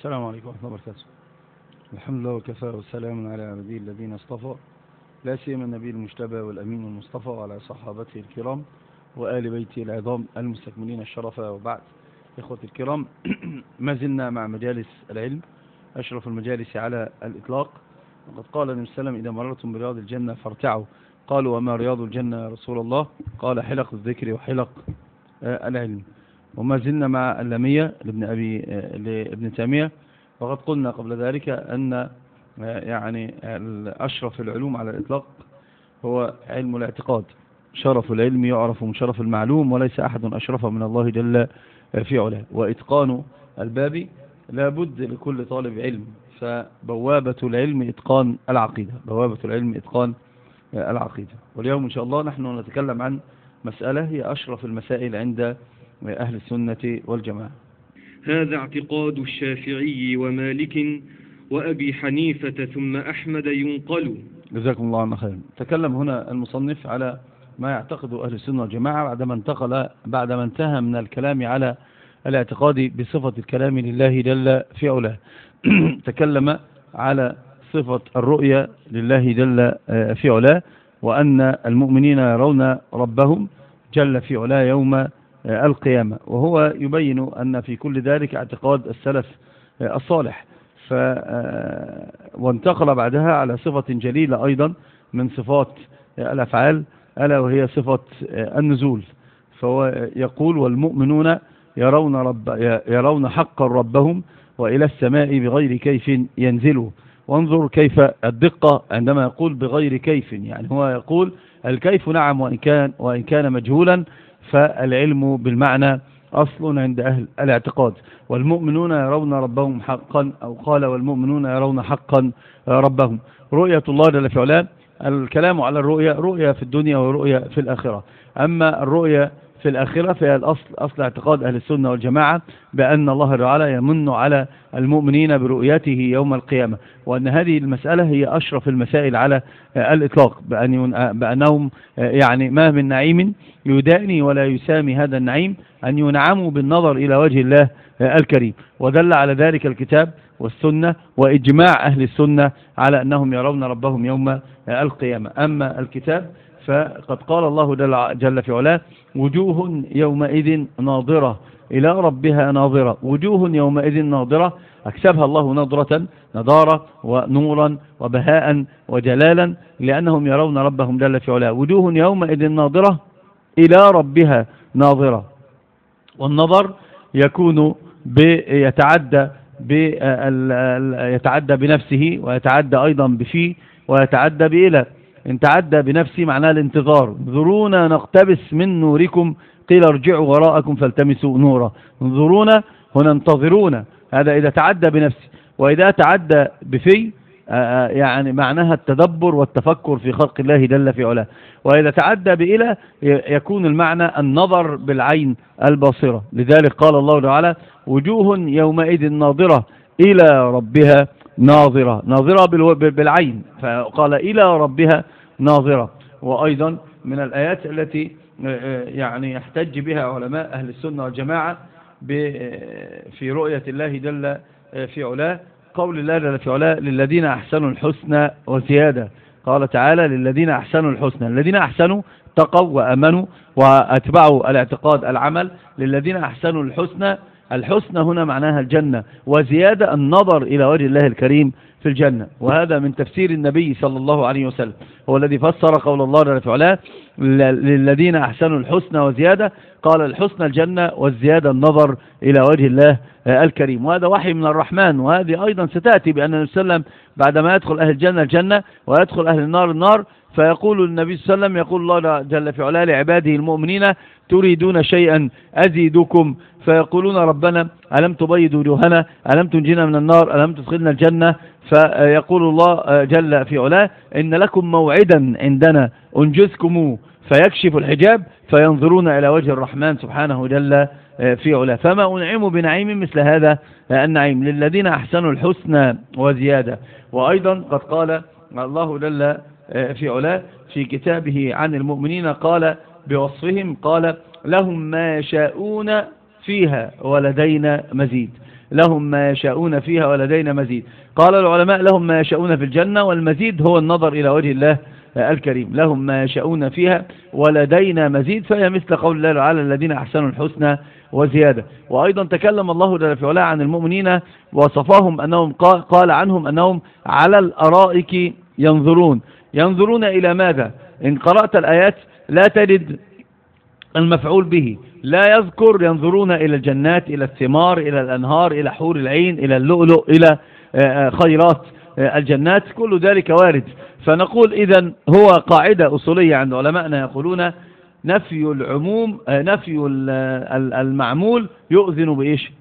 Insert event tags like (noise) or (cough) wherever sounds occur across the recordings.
السلام عليكم ورحمة الله وبركاته. الحمد لله وكفى وسلام على عباده الذين اصطفى لا سيما النبي المجتبى والأمين المصطفى وعلى صحابته الكرام وآل بيته العظام المستكملين الشرف وبعد. إخوة الكرام (clears throat) ما زلنا مع مجالس العلم أشرف المجالس على الإطلاق. وقد قال النبي صلى الله عليه وسلم إذا مررتم برياض الجنة فارتعوا. قالوا وما رياض الجنة يا رسول الله؟ قال حلق الذكر وحلق آه، العلم. وما زلنا مع اللامية لابن, أبي آه، لابن تيمية. وقد قلنا قبل ذلك أن آه، يعني أشرف العلوم على الإطلاق هو علم الاعتقاد. شرف العلم يعرف من شرف المعلوم وليس أحد أشرف من الله جل في علاه. وإتقان الباب لا بد لكل طالب علم. فبوابة العلم إتقان العقيدة بوابة العلم إتقان العقيدة. واليوم إن شاء الله نحن نتكلم عن مسألة هي أشرف المسائل عند أهل السنة والجماعة. هذا اعتقاد الشافعي ومالك وأبي حنيفة ثم أحمد ينقل. جزاكم الله عنا خير تكلم هنا المصنف على ما يعتقد أهل السنة والجماعة بعدما انتقل بعدما انتهى من الكلام على الاعتقاد بصفة الكلام لله جل في علاه. (clears throat) تكلم على صفة الرؤية لله جل في علاه وأن المؤمنين يرون ربهم جل في علاه يوم القيامة. وهو يبين أن في كل ذلك اعتقاد السلف الصالح. ف وانتقل بعدها على صفة جليلة أيضا من صفات الأفعال ألا وهي صفة النزول. فهو يقول والمؤمنون يرون, رب يرون حقا ربهم وإلى السماء بغير كيف ينزلوا وانظر كيف الدقة عندما يقول بغير كيف. يعني هو يقول الكيف نعم وإن كان, وإن كان مجهولا فالعلم بالمعنى أصل عند أهل الاعتقاد. والمؤمنون يرون ربهم حقا أو قال والمؤمنون يرون حقا ربهم. رؤية الله جل في الكلام على الرؤية رؤية في الدنيا ورؤية في الآخرة. أما الرؤية في الآخرة فهي الأصل أصل اعتقاد أهل السنة والجماعة بأن الله تعالى يمن على المؤمنين برؤيته يوم القيامة وأن هذه المسألة هي أشرف المسائل على الإطلاق بأن بأنهم يعني ما من نعيم يداني ولا يسامي هذا النعيم أن ينعموا بالنظر إلى وجه الله الكريم. ودل على ذلك الكتاب والسنة وإجماع أهل السنة على أنهم يرون ربهم يوم القيامة. أما الكتاب فقد قال الله جل في علاه وجوه يومئذ ناظرة. إلى ربها ناظرة. وجوه يومئذ ناظرة. أكسبها الله نظرة نضارة ونورا وبهاء وجلالا لأنهم يرون ربهم جل في علاه. وجوه يومئذ ناظرة. إلى ربها ناظرة. والنظر يكون يتعدى يتعدى بنفسه ويتعدى أيضا بفي ويتعدى بإلى إن تعدى بنفسه معناه الانتظار. انظرونا نقتبس من نوركم قيل ارجعوا وراءكم فالتمسوا نورا. انظرونا هنا انتظرونا. هذا إذا تعدى بنفسه وإذا تعدى بفي يعني معناها التدبر والتفكر في خلق الله جل في علاه. وإذا تعدى بإلى يكون المعنى النظر بالعين الباصرة لذلك قال الله تعالى وجوه يومئذ ناظرة إلى ربها ناظرة. ناظرة بالعين. فقال إلى ربها ناظرة. وأيضا من الآيات التي يعني يحتج بها علماء أهل السنة والجماعة في رؤية الله جل في علاه. قول الله جل في علاه للذين أحسنوا الحسنى وزيادة. قال تعالى للذين أحسنوا الحسنى. الذين أحسنوا تقوا وأمنوا وأتبعوا الاعتقاد العمل. للذين أحسنوا الحسنى الحسنى هنا معناها الجنة وزيادة النظر إلى وجه الله الكريم في الجنة وهذا من تفسير النبي صلى الله عليه وسلم هو الذي فسر قول الله جل في علاه للذين أحسنوا الحسنى وزيادة قال الحسنى الجنة والزيادة النظر إلى وجه الله الكريم وهذا وحي من الرحمن وهذه أيضا ستأتي بأن النبي صلى الله عليه وسلم بعدما يدخل أهل الجنة الجنة ويدخل أهل النار النار فيقول النبي صلى الله عليه وسلم يقول الله جل في علاه لعباده المؤمنين تريدون شيئا أزيدكم فيقولون ربنا ألم تبيض وجوهنا؟ ألم تنجينا من النار؟ ألم تدخلنا الجنة؟ فيقول الله جل في علاه إن لكم موعدا عندنا أنجزكم فيكشف الحجاب فينظرون إلى وجه الرحمن سبحانه جل في علاه. فما أنعم بنعيم مثل هذا النعيم؟ للذين أحسنوا الحسنى وزيادة. وأيضا قد قال الله جل في علاه في كتابه عن المؤمنين قال بوصفهم قال لهم ما يشاءون فيها ولدينا مزيد. لهم ما يشاءون فيها ولدينا مزيد. قال العلماء لهم ما يشاءون في الجنة والمزيد هو النظر إلى وجه الله الكريم. لهم ما يشاءون فيها ولدينا مزيد. فهي مثل قول الله تعالى الذين أحسنوا الحسنى وزيادة. وأيضا تكلم الله جل في علاه عن المؤمنين وصفاهم أنهم قال عنهم أنهم على الأرائك ينظرون. ينظرون إلى ماذا؟ إن قرأت الآيات لا تجد المفعول به. لا يذكر ينظرون إلى الجنات إلى الثمار إلى الأنهار إلى حور العين إلى اللؤلؤ إلى آه، آه، خيرات آه، الجنات. كل ذلك وارد. فنقول إذا هو قاعدة أصولية عند علماءنا يقولون نفي العموم نفي المعمول يؤذن بإيش؟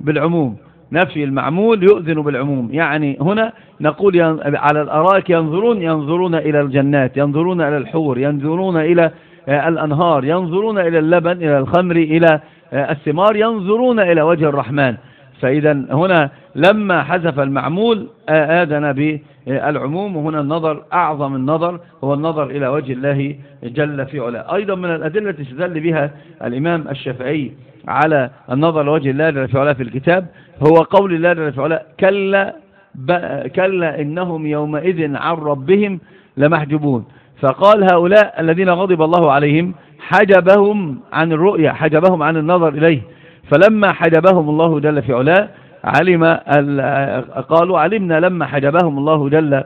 بالعموم. نفي المعمول يؤذن بالعموم. يعني هنا نقول على الأراك ينظرون ينظرون إلى الجنات ينظرون إلى الحور ينظرون إلى الأنهار ينظرون إلى اللبن إلى الخمر إلى الثمار ينظرون إلى وجه الرحمن. فإذا هنا لما حذف المعمول آذن بالعموم وهنا النظر أعظم النظر هو النظر إلى وجه الله جل في علاه. أيضا من الأدلة استدل بها الإمام الشافعي على النظر لوجه الله جل في علاه في الكتاب هو قول الله جل في علاه كلا, كلا إنهم يومئذ عن ربهم لمحجوبون. فقال هؤلاء الذين غضب الله عليهم حجبهم عن الرؤية حجبهم عن النظر إليه. فلما حجبهم الله جل في علاه علم قالوا علمنا لما حجبهم الله جل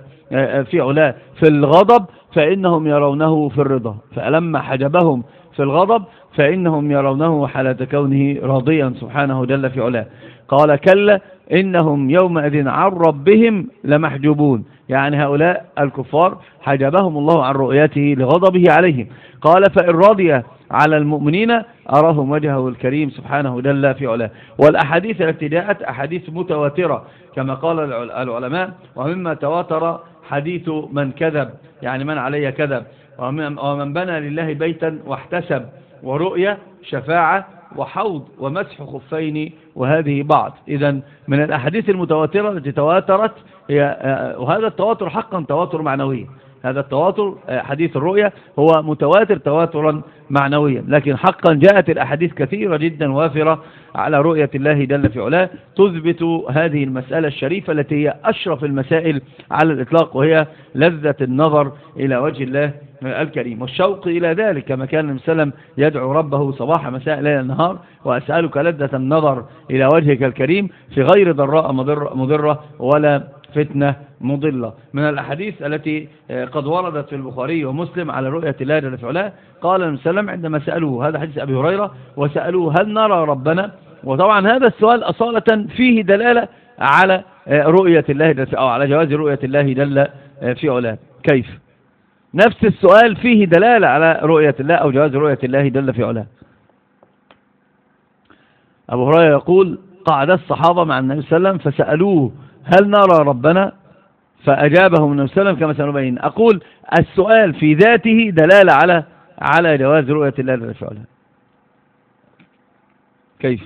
في علاه. في الغضب فإنهم يرونه في الرضا. فلما حجبهم في الغضب فإنهم يرونه حالة كونه راضيا سبحانه جل في علاه. قال كلا إنهم يومئذ عن ربهم لمحجوبون. يعني هؤلاء الكفار حجبهم الله عن رؤيته لغضبه عليهم. قال فإن رضي على المؤمنين أراهم وجهه الكريم سبحانه جل في علاه. والأحاديث التي جاءت أحاديث متواترة كما قال العلماء ومما تواتر حديث من كذب يعني من علي كذب ومن بنى لله بيتا واحتسب ورؤية شفاعة وحوض ومسح خفين وهذه بعض. إذا من الأحاديث المتواترة التي تواترت هي آه، وهذا التواتر حقا تواتر معنوي. هذا التواتر آه، حديث الرؤية هو متواتر تواترا معنويا لكن حقا جاءت الأحاديث كثيرة جدا وافرة على رؤية الله جل في علاه تثبت هذه المسألة الشريفة التي هي أشرف المسائل على الإطلاق وهي لذة النظر إلى وجه الله الكريم. والشوق إلى ذلك كما كان المسلم يدعو ربه صباح مساء ليل النهار وأسألك لذة النظر إلى وجهك الكريم في غير ضراء مضرة ولا فتنة مضلة. من الأحاديث التي آه، قد وردت في البخاري ومسلم على رؤية الله جل في قال المسلم عندما سألوه هذا حديث أبي هريرة وسألوه هل نرى ربنا؟ وطبعا هذا السؤال أصالة فيه دلالة على آه، رؤية الله جل أو على جواز رؤية الله جل آه، في علاه. كيف؟ نفس السؤال فيه دلالة على رؤية الله أو جواز رؤية الله جل في علاه. أبو هريرة يقول قعد الصحابة مع النبي صلى الله عليه وسلم فسألوه هل نرى ربنا؟ فأجابهم النبي صلى الله عليه وسلم كما سنبين. أقول السؤال في ذاته دلالة على على جواز رؤية الله جل في علاه كيف؟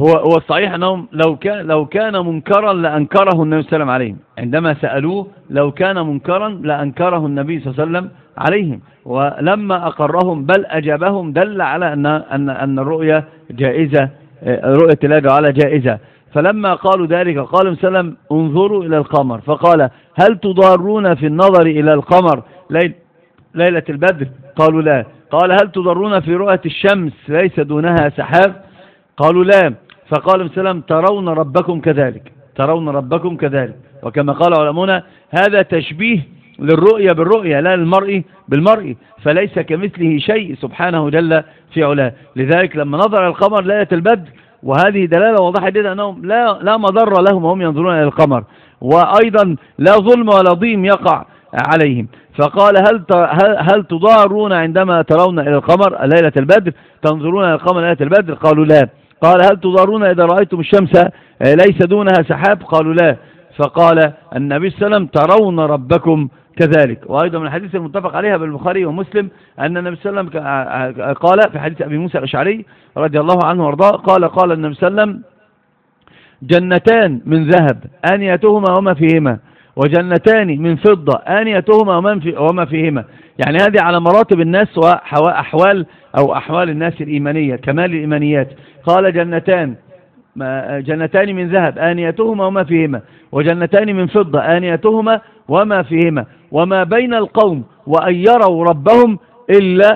هو هو الصحيح أنهم لو كان لو كان منكرا لأنكره النبي صلى الله عليه وسلم عليهم. عندما سألوه لو كان منكرا لأنكره النبي صلى الله عليه وسلم عليهم. ولما أقرهم بل أجابهم دل على أن أن أن الرؤية جائزة رؤية الله على جائزة. فلما قالوا ذلك قال وسلم انظروا إلى القمر. فقال هل تضارون في النظر إلى القمر ليلة البدر؟ قالوا لا. قال هل تضرون في رؤية الشمس ليس دونها سحاب؟ قالوا لا. فقال وسلم ترون ربكم كذلك. ترون ربكم كذلك. وكما قال علماؤنا هذا تشبيه للرؤية بالرؤية لا للمرء بالمرء. فليس كمثله شيء سبحانه جل في علاه. لذلك لما نظر القمر ليلة البدر وهذه دلالة واضحة جدا أنهم لا, لا مضر لهم وهم ينظرون إلى القمر. وأيضا لا ظلم ولا ضيم يقع عليهم. فقال هل هل تضارون عندما ترون إلى القمر ليلة البدر؟ تنظرون إلى القمر ليلة البدر؟ قالوا لا. قال هل تضارون إذا رأيتم الشمس ليس دونها سحاب؟ قالوا لا. فقال النبي صلى الله عليه وسلم ترون ربكم كذلك. وأيضا من الحديث المتفق عليها بالبخاري ومسلم أن النبي صلى الله عليه وسلم قال في حديث أبي موسى الأشعري رضي الله عنه وأرضاه قال قال النبي صلى الله عليه وسلم جنتان من ذهب آنيتهما وما فيهما وجنتان من فضة آنيتهما وما فيهما. يعني هذه على مراتب الناس وأحوال أو أحوال الناس الإيمانية كمال الإيمانيات. قال جنتان جنتان من ذهب آنيتهما وما فيهما وجنتان من فضة آنيتهما وما فيهما. وما بين القوم وأن يروا ربهم إلا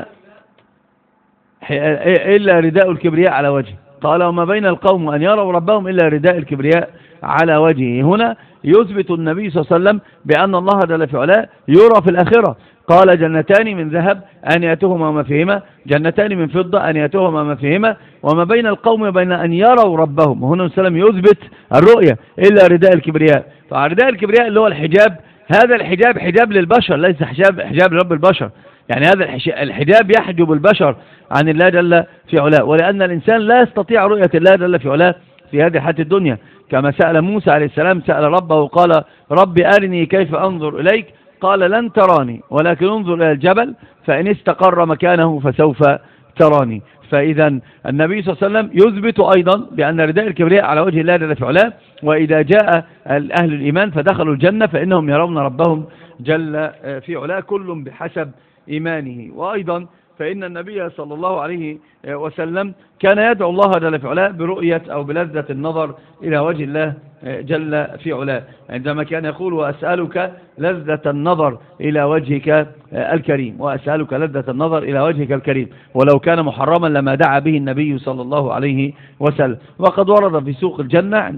إلا رداء الكبرياء على وجهه. قال وما بين القوم أن يروا ربهم إلا رداء الكبرياء على وجهه. هنا يثبت النبي صلى الله عليه وسلم بأن الله جل في علاه يرى في الآخرة. قال جنتان من ذهب أنيتهما وما فيهما جنتان من فضة أنيتهما وما فيهما وما بين القوم وبين أن يروا ربهم. وهنا السلام يثبت الرؤية إلا رداء الكبرياء. فرداء الكبرياء اللي هو الحجاب هذا الحجاب حجاب للبشر ليس حجاب حجاب لرب البشر. يعني هذا الحجاب يحجب البشر عن الله جل في علاه. ولأن الإنسان لا يستطيع رؤية الله جل في علاه في هذه الحياة الدنيا. كما سأل موسى عليه السلام سأل ربه وقال رب أرني كيف أنظر إليك؟ قال لن تراني ولكن انظر إلى الجبل فإن استقر مكانه فسوف تراني. فإذا النبي صلى الله عليه وسلم يثبت أيضا بأن رداء الكبرياء على وجه الله جل في علاه وإذا جاء أهل الإيمان فدخلوا الجنة فإنهم يرون ربهم جل في علاه كل بحسب إيمانه. وأيضا فإن النبي صلى الله عليه وسلم. كان يدعو الله جل في علاه برؤية أو بلذة النظر إلى وجه الله جل في علاه. عندما كان يقول وأسألك لذة النظر إلى وجهك الكريم. وأسألك لذة النظر إلى وجهك الكريم. ولو كان محرما لما دعا به النبي صلى الله عليه وسلم. وقد ورد في سوق الجنة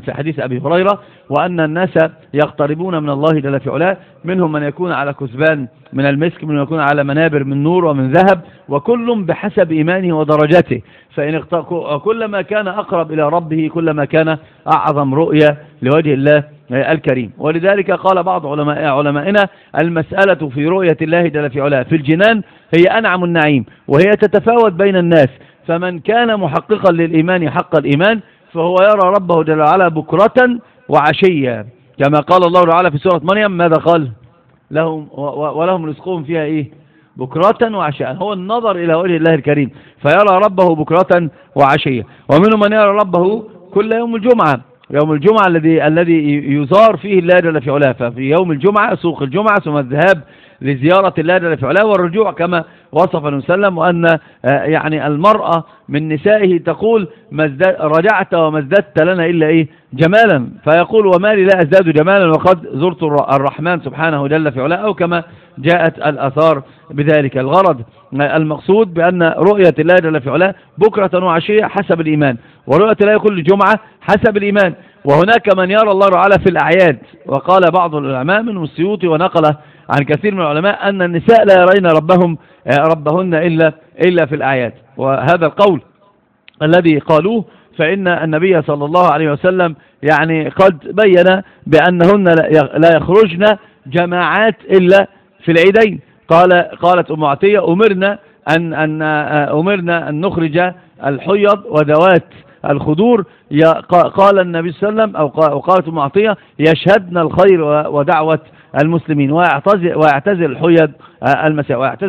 في حديث أبي هريرة وأن الناس يقتربون من الله جل في علاه. منهم من يكون على كثبان من المسك من يكون على منابر من نور ومن ذهب. وكل بحسب إيمانه ودرجته فإن كلما كان أقرب إلى ربه كلما كان أعظم رؤية لوجه الله الكريم. ولذلك قال بعض علماء علمائنا المسألة في رؤية الله جل في علاه في الجنان هي أنعم النعيم وهي تتفاوت بين الناس. فمن كان محققا للإيمان حق الإيمان فهو يرى ربه جل وعلا بكرة وعشية. كما قال الله تعالى في سورة مريم ماذا قال؟ لهم ولهم رزقهم فيها إيه؟ بكرة وعشاء. هو النظر إلى وجه الله الكريم. فيرى ربه بكرة وعشية. ومنهم من يرى ربه كل يوم الجمعة. يوم الجمعة الذي الذي يزار فيه الله جل في علاه. ففي يوم الجمعة سوق الجمعة ثم الذهاب لزيارة الله جل في علاه. والرجوع كما وصف وسلم وأن آه، يعني المرأة من نسائه تقول رجعت وما ازددت لنا إلا إيه؟ جمالا. فيقول وما لي لا أزداد جمالا وقد زرت الرحمن سبحانه جل في علاه. أو كما جاءت الأثار بذلك. الغرض المقصود بأن رؤية الله جل في علاه بكرة وعشية حسب الإيمان ورؤية الله كل جمعة حسب الإيمان. وهناك من يرى الله تعالى في الأعياد وقال بعض العلماء من السيوطي ونقله عن كثير من العلماء أن النساء لا يرين ربهم ربهن إلا, إلا في الأعياد. وهذا القول الذي قالوه فإن النبي صلى الله عليه وسلم يعني قد بين بأنهن لا يخرجن جماعات إلا في العيدين. قال قالت أم عطية أمرنا أن, أن أمرنا أن نخرج الحيض وذوات الخدور. قال النبي صلى الله عليه وسلم أو قالت أم عطية يشهدن الخير ودعوة المسلمين ويعتزل, ويعتزل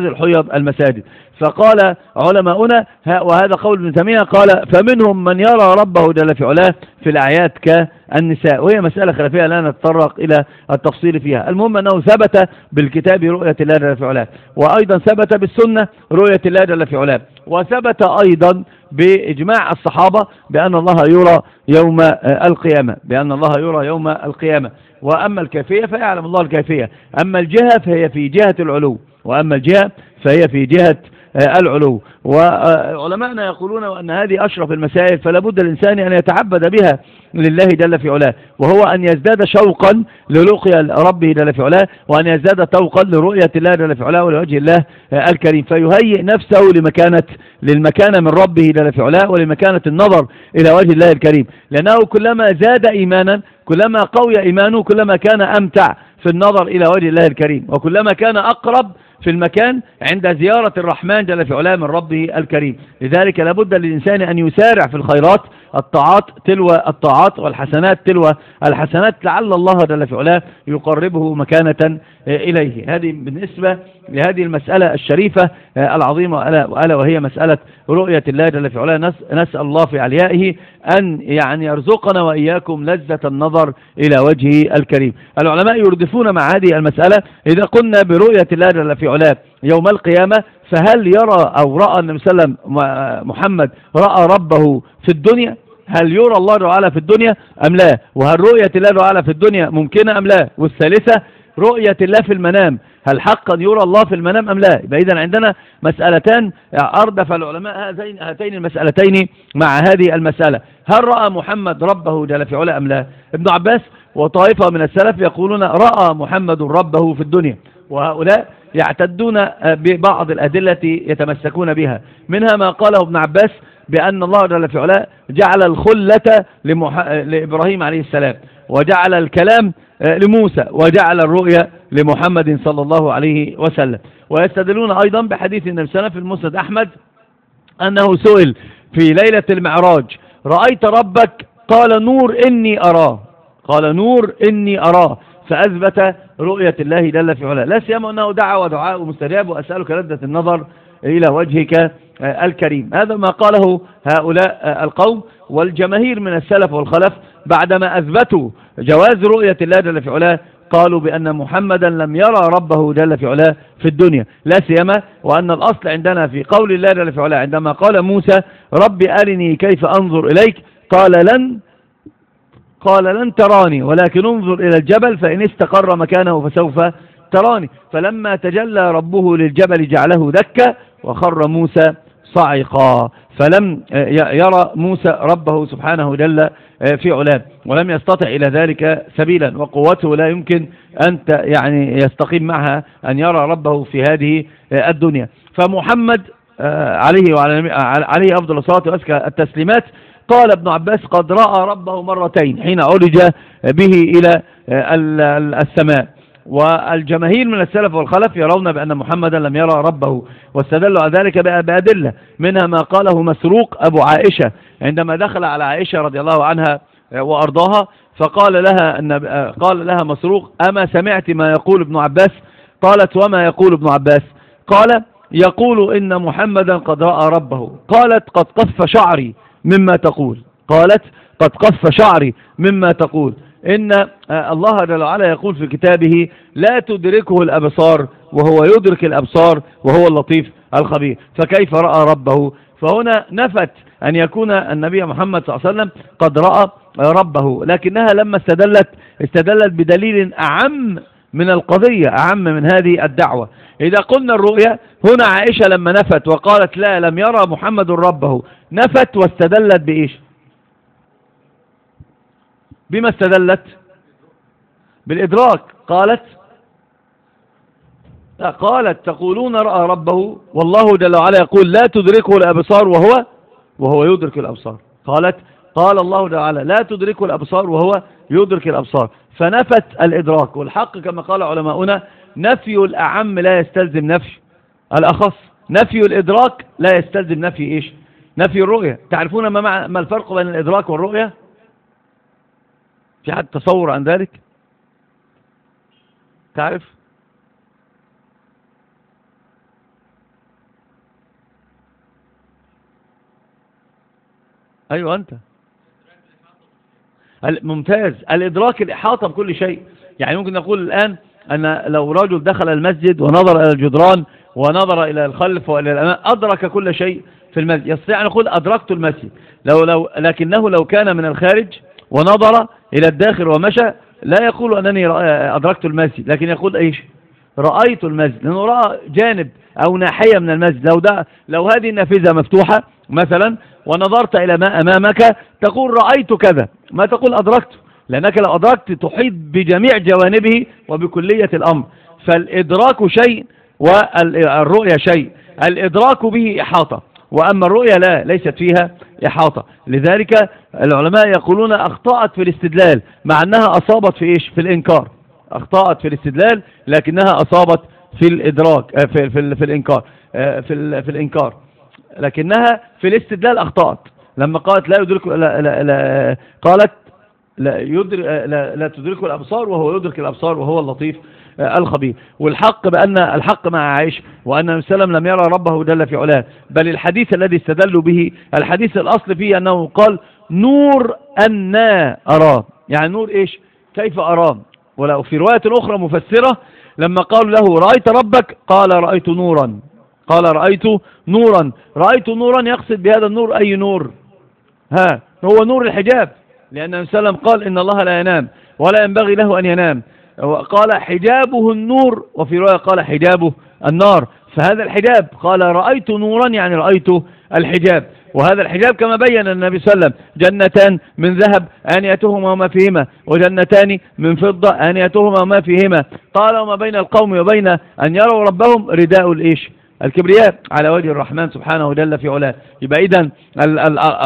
الحيض المساجد. فقال علماؤنا وهذا قول ابن تيمية قال فمنهم من يرى ربه جل في علاه في الأعياد كالنساء وهي مسألة خلافية لا نتطرق إلى التفصيل فيها. المهم أنه ثبت بالكتاب رؤية الله جل في علاه وأيضا ثبت بالسنة رؤية الله جل في علاه وثبت أيضا بإجماع الصحابة بأن الله يرى يوم القيامة بأن الله يرى يوم القيامة. وأما الكيفية فيعلم الله الكيفية أما الجهة فهي في جهة العلو وأما الجهة فهي في جهة العلو. وعلماءنا يقولون أن هذه أشرف المسائل فلا بد الإنسان أن يتعبد بها لله جل في علاه وهو أن يزداد شوقا للقيا ربه جل في علاه وأن يزداد توقا لرؤية الله جل في علاه ولوجه الله آه، الكريم. فيهيئ نفسه لمكانة للمكانة من ربه جل في علاه ولمكانة النظر إلى وجه الله الكريم. لأنه كلما زاد إيمانا كلما قوي إيمانه كلما كان أمتع في النظر إلى وجه الله الكريم وكلما كان أقرب في المكان عند زيارة الرحمن جل في علاه من ربه الكريم. لذلك لابد للإنسان أن يسارع في الخيرات الطاعات تلو الطاعات والحسنات تلو الحسنات لعل الله جل في علاه يقربه مكانة إليه. هذه بالنسبة لهذه المسألة الشريفة العظيمة ألا وهي مسألة رؤية الله جل في علاه. نسأل الله في عليائه أن يعني يرزقنا وإياكم لذة النظر إلى وجهه الكريم. العلماء يردفون مع هذه المسألة إذا قلنا برؤية الله جل في علاه يوم القيامة فهل يرى أو رأى النبي صلى الله عليه وسلم محمد رأى ربه في الدنيا؟ هل يرى الله تعالى في الدنيا أم لا؟ وهل رؤية الله تعالى في الدنيا ممكنة أم لا؟ والثالثة رؤية الله في المنام. هل حقا يرى الله في المنام أم لا؟ يبقى إذن عندنا مسألتان أردف العلماء هاتين المسألتين مع هذه المسألة. هل رأى محمد ربه جل في علا أم لا؟ ابن عباس وطائفة من السلف يقولون رأى محمد ربه في الدنيا وهؤلاء يعتدون ببعض الأدلة يتمسكون بها. منها ما قاله ابن عباس بأن الله جل في علا جعل الخلة لمح... لإبراهيم عليه السلام وجعل الكلام لموسى وجعل الرؤيا لمحمد صلى الله عليه وسلم. ويستدلون أيضا بحديث النبي صلى الله عليه وسلم في المسند أحمد أنه سئل في ليلة المعراج رأيت ربك؟ قال نور إني أراه. قال نور إني أراه. فأثبت رؤية الله جل في علاه. لا سيما أنه دعا ودعاء مستجاب وأسألك لذة النظر إلى وجهك الكريم. هذا ما قاله هؤلاء القوم والجماهير من السلف والخلف بعدما أثبتوا جواز رؤية الله جل في علاه قالوا بأن محمدا لم يرى ربه جل في علاه في الدنيا. لا سيما وأن الأصل عندنا في قول الله جل في علاه عندما قال موسى ربي أرني كيف أنظر إليك؟ قال لن قال لن تراني ولكن انظر إلى الجبل فإن استقر مكانه فسوف تراني. فلما تجلى ربه للجبل جعله دكا وخر موسى صعقا فلم يرى موسى ربه سبحانه جل في علاه ولم يستطع إلى ذلك سبيلا وقوته لا يمكن أن يعني يستقيم معها أن يرى ربه في هذه الدنيا. فمحمد عليه وعلى عليه أفضل الصلاة وأزكى التسليمات قال ابن عباس قد رأى ربه مرتين حين عرج به إلى السماء. والجماهير من السلف والخلف يرون بأن محمدا لم يرى ربه واستدلوا على ذلك بأدلة منها ما قاله مسروق أبو عائشة عندما دخل على عائشة رضي الله عنها وأرضاها فقال لها أن قال لها مسروق أما سمعت ما يقول ابن عباس؟ قالت وما يقول ابن عباس؟ قال يقول إن محمدا قد رأى ربه. قالت قد قف شعري مما تقول. قالت قد قف شعري مما تقول. إن الله جل وعلا يقول في كتابه لا تدركه الأبصار وهو يدرك الأبصار وهو اللطيف الخبير. فكيف رأى ربه؟ فهنا نفت أن يكون النبي محمد صلى الله عليه وسلم قد رأى ربه لكنها لما استدلت استدلت بدليل أعم من القضية أعم من هذه الدعوة. إذا قلنا الرؤيا هنا عائشة لما نفت وقالت لا لم يرى محمد ربه نفت واستدلت بإيش؟ بما استدلت بالإدراك. قالت قالت تقولون رأى ربه والله جل وعلا يقول لا تدركه الأبصار وهو وهو يدرك الأبصار. قالت قال الله جل وعلا لا تدركه الأبصار وهو يدرك الأبصار. فنفت الإدراك والحق كما قال علماؤنا نفي الأعم لا يستلزم نفي الأخص. نفي الإدراك لا يستلزم نفي إيش؟ نفي الرؤية. تعرفون ما, الفرق بين الإدراك والرؤية؟ في حد تصور عن ذلك؟ تعرف؟ أيوة أنت. ممتاز. الإدراك الإحاطة بكل شيء. يعني ممكن نقول الآن أن لو رجل دخل المسجد ونظر إلى الجدران ونظر إلى الخلف وإلى الأمام أدرك كل شيء في المسجد. يستطيع أن يقول أدركت المسجد. لو لو لكنه لو كان من الخارج ونظر إلى الداخل ومشى. لا يقول أنني أدركت المسجد لكن يقول إيش؟ رأيت المسجد لأنه رأى جانب أو ناحية من المسجد. لو, ده لو هذه النافذة مفتوحة مثلا ونظرت إلى ما أمامك تقول رأيت كذا. ما تقول أدركت لأنك لو أدركت تحيط بجميع جوانبه وبكلية الأمر. فالإدراك شيء والرؤية شيء. الإدراك به إحاطة. وأما الرؤية لا ليست فيها إحاطة. لذلك العلماء يقولون أخطأت في الاستدلال مع أنها أصابت في إيش؟ في الإنكار. أخطأت في الاستدلال لكنها أصابت في الإدراك في, في, في الإنكار في, في الإنكار. لكنها في الاستدلال أخطأت. لما قالت لا يدرك لا لا لا قالت لا, يدرك لا, لا تدركه الأبصار وهو يدرك الأبصار وهو اللطيف. الخبير. والحق بأن الحق مع عائشة وأن النبي لم يرى ربه جل في علاه. بل الحديث الذي استدلوا به الحديث الأصل فيه أنه قال نور أنا أراه يعني نور إيش؟ كيف أراه ولو في رواية أخرى مفسرة لما قالوا له رأيت ربك؟ قال رأيت نورا. قال رأيت نورا. رأيت نورا يقصد بهذا النور أي نور؟ ها هو نور الحجاب. لأن وسلم قال إن الله لا ينام ولا ينبغي له أن ينام. قال حجابه النور وفي رواية قال حجابه النار. فهذا الحجاب قال رأيت نورا يعني رأيت الحجاب. وهذا الحجاب كما بين النبي صلى الله عليه وسلم جنتان من ذهب آنيتهما وما فيهما وجنتان من فضة آنيتهما وما فيهما. قال وما بين القوم وبين أن يروا ربهم رداء الإيش؟ الكبرياء على وجه الرحمن سبحانه جل في علاه. يبقى إذن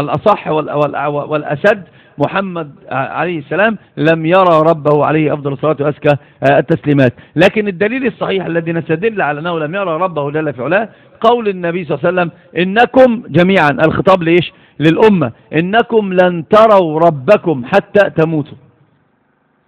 الأصح والأسد محمد عليه السلام لم يرى ربه عليه أفضل الصلاة وأزكى التسليمات. لكن الدليل الصحيح الذي نستدل على أنه لم يرى ربه جل في علاه قول النبي صلى الله عليه وسلم إنكم جميعا الخطاب ليش للأمة. إنكم لن تروا ربكم حتى تموتوا.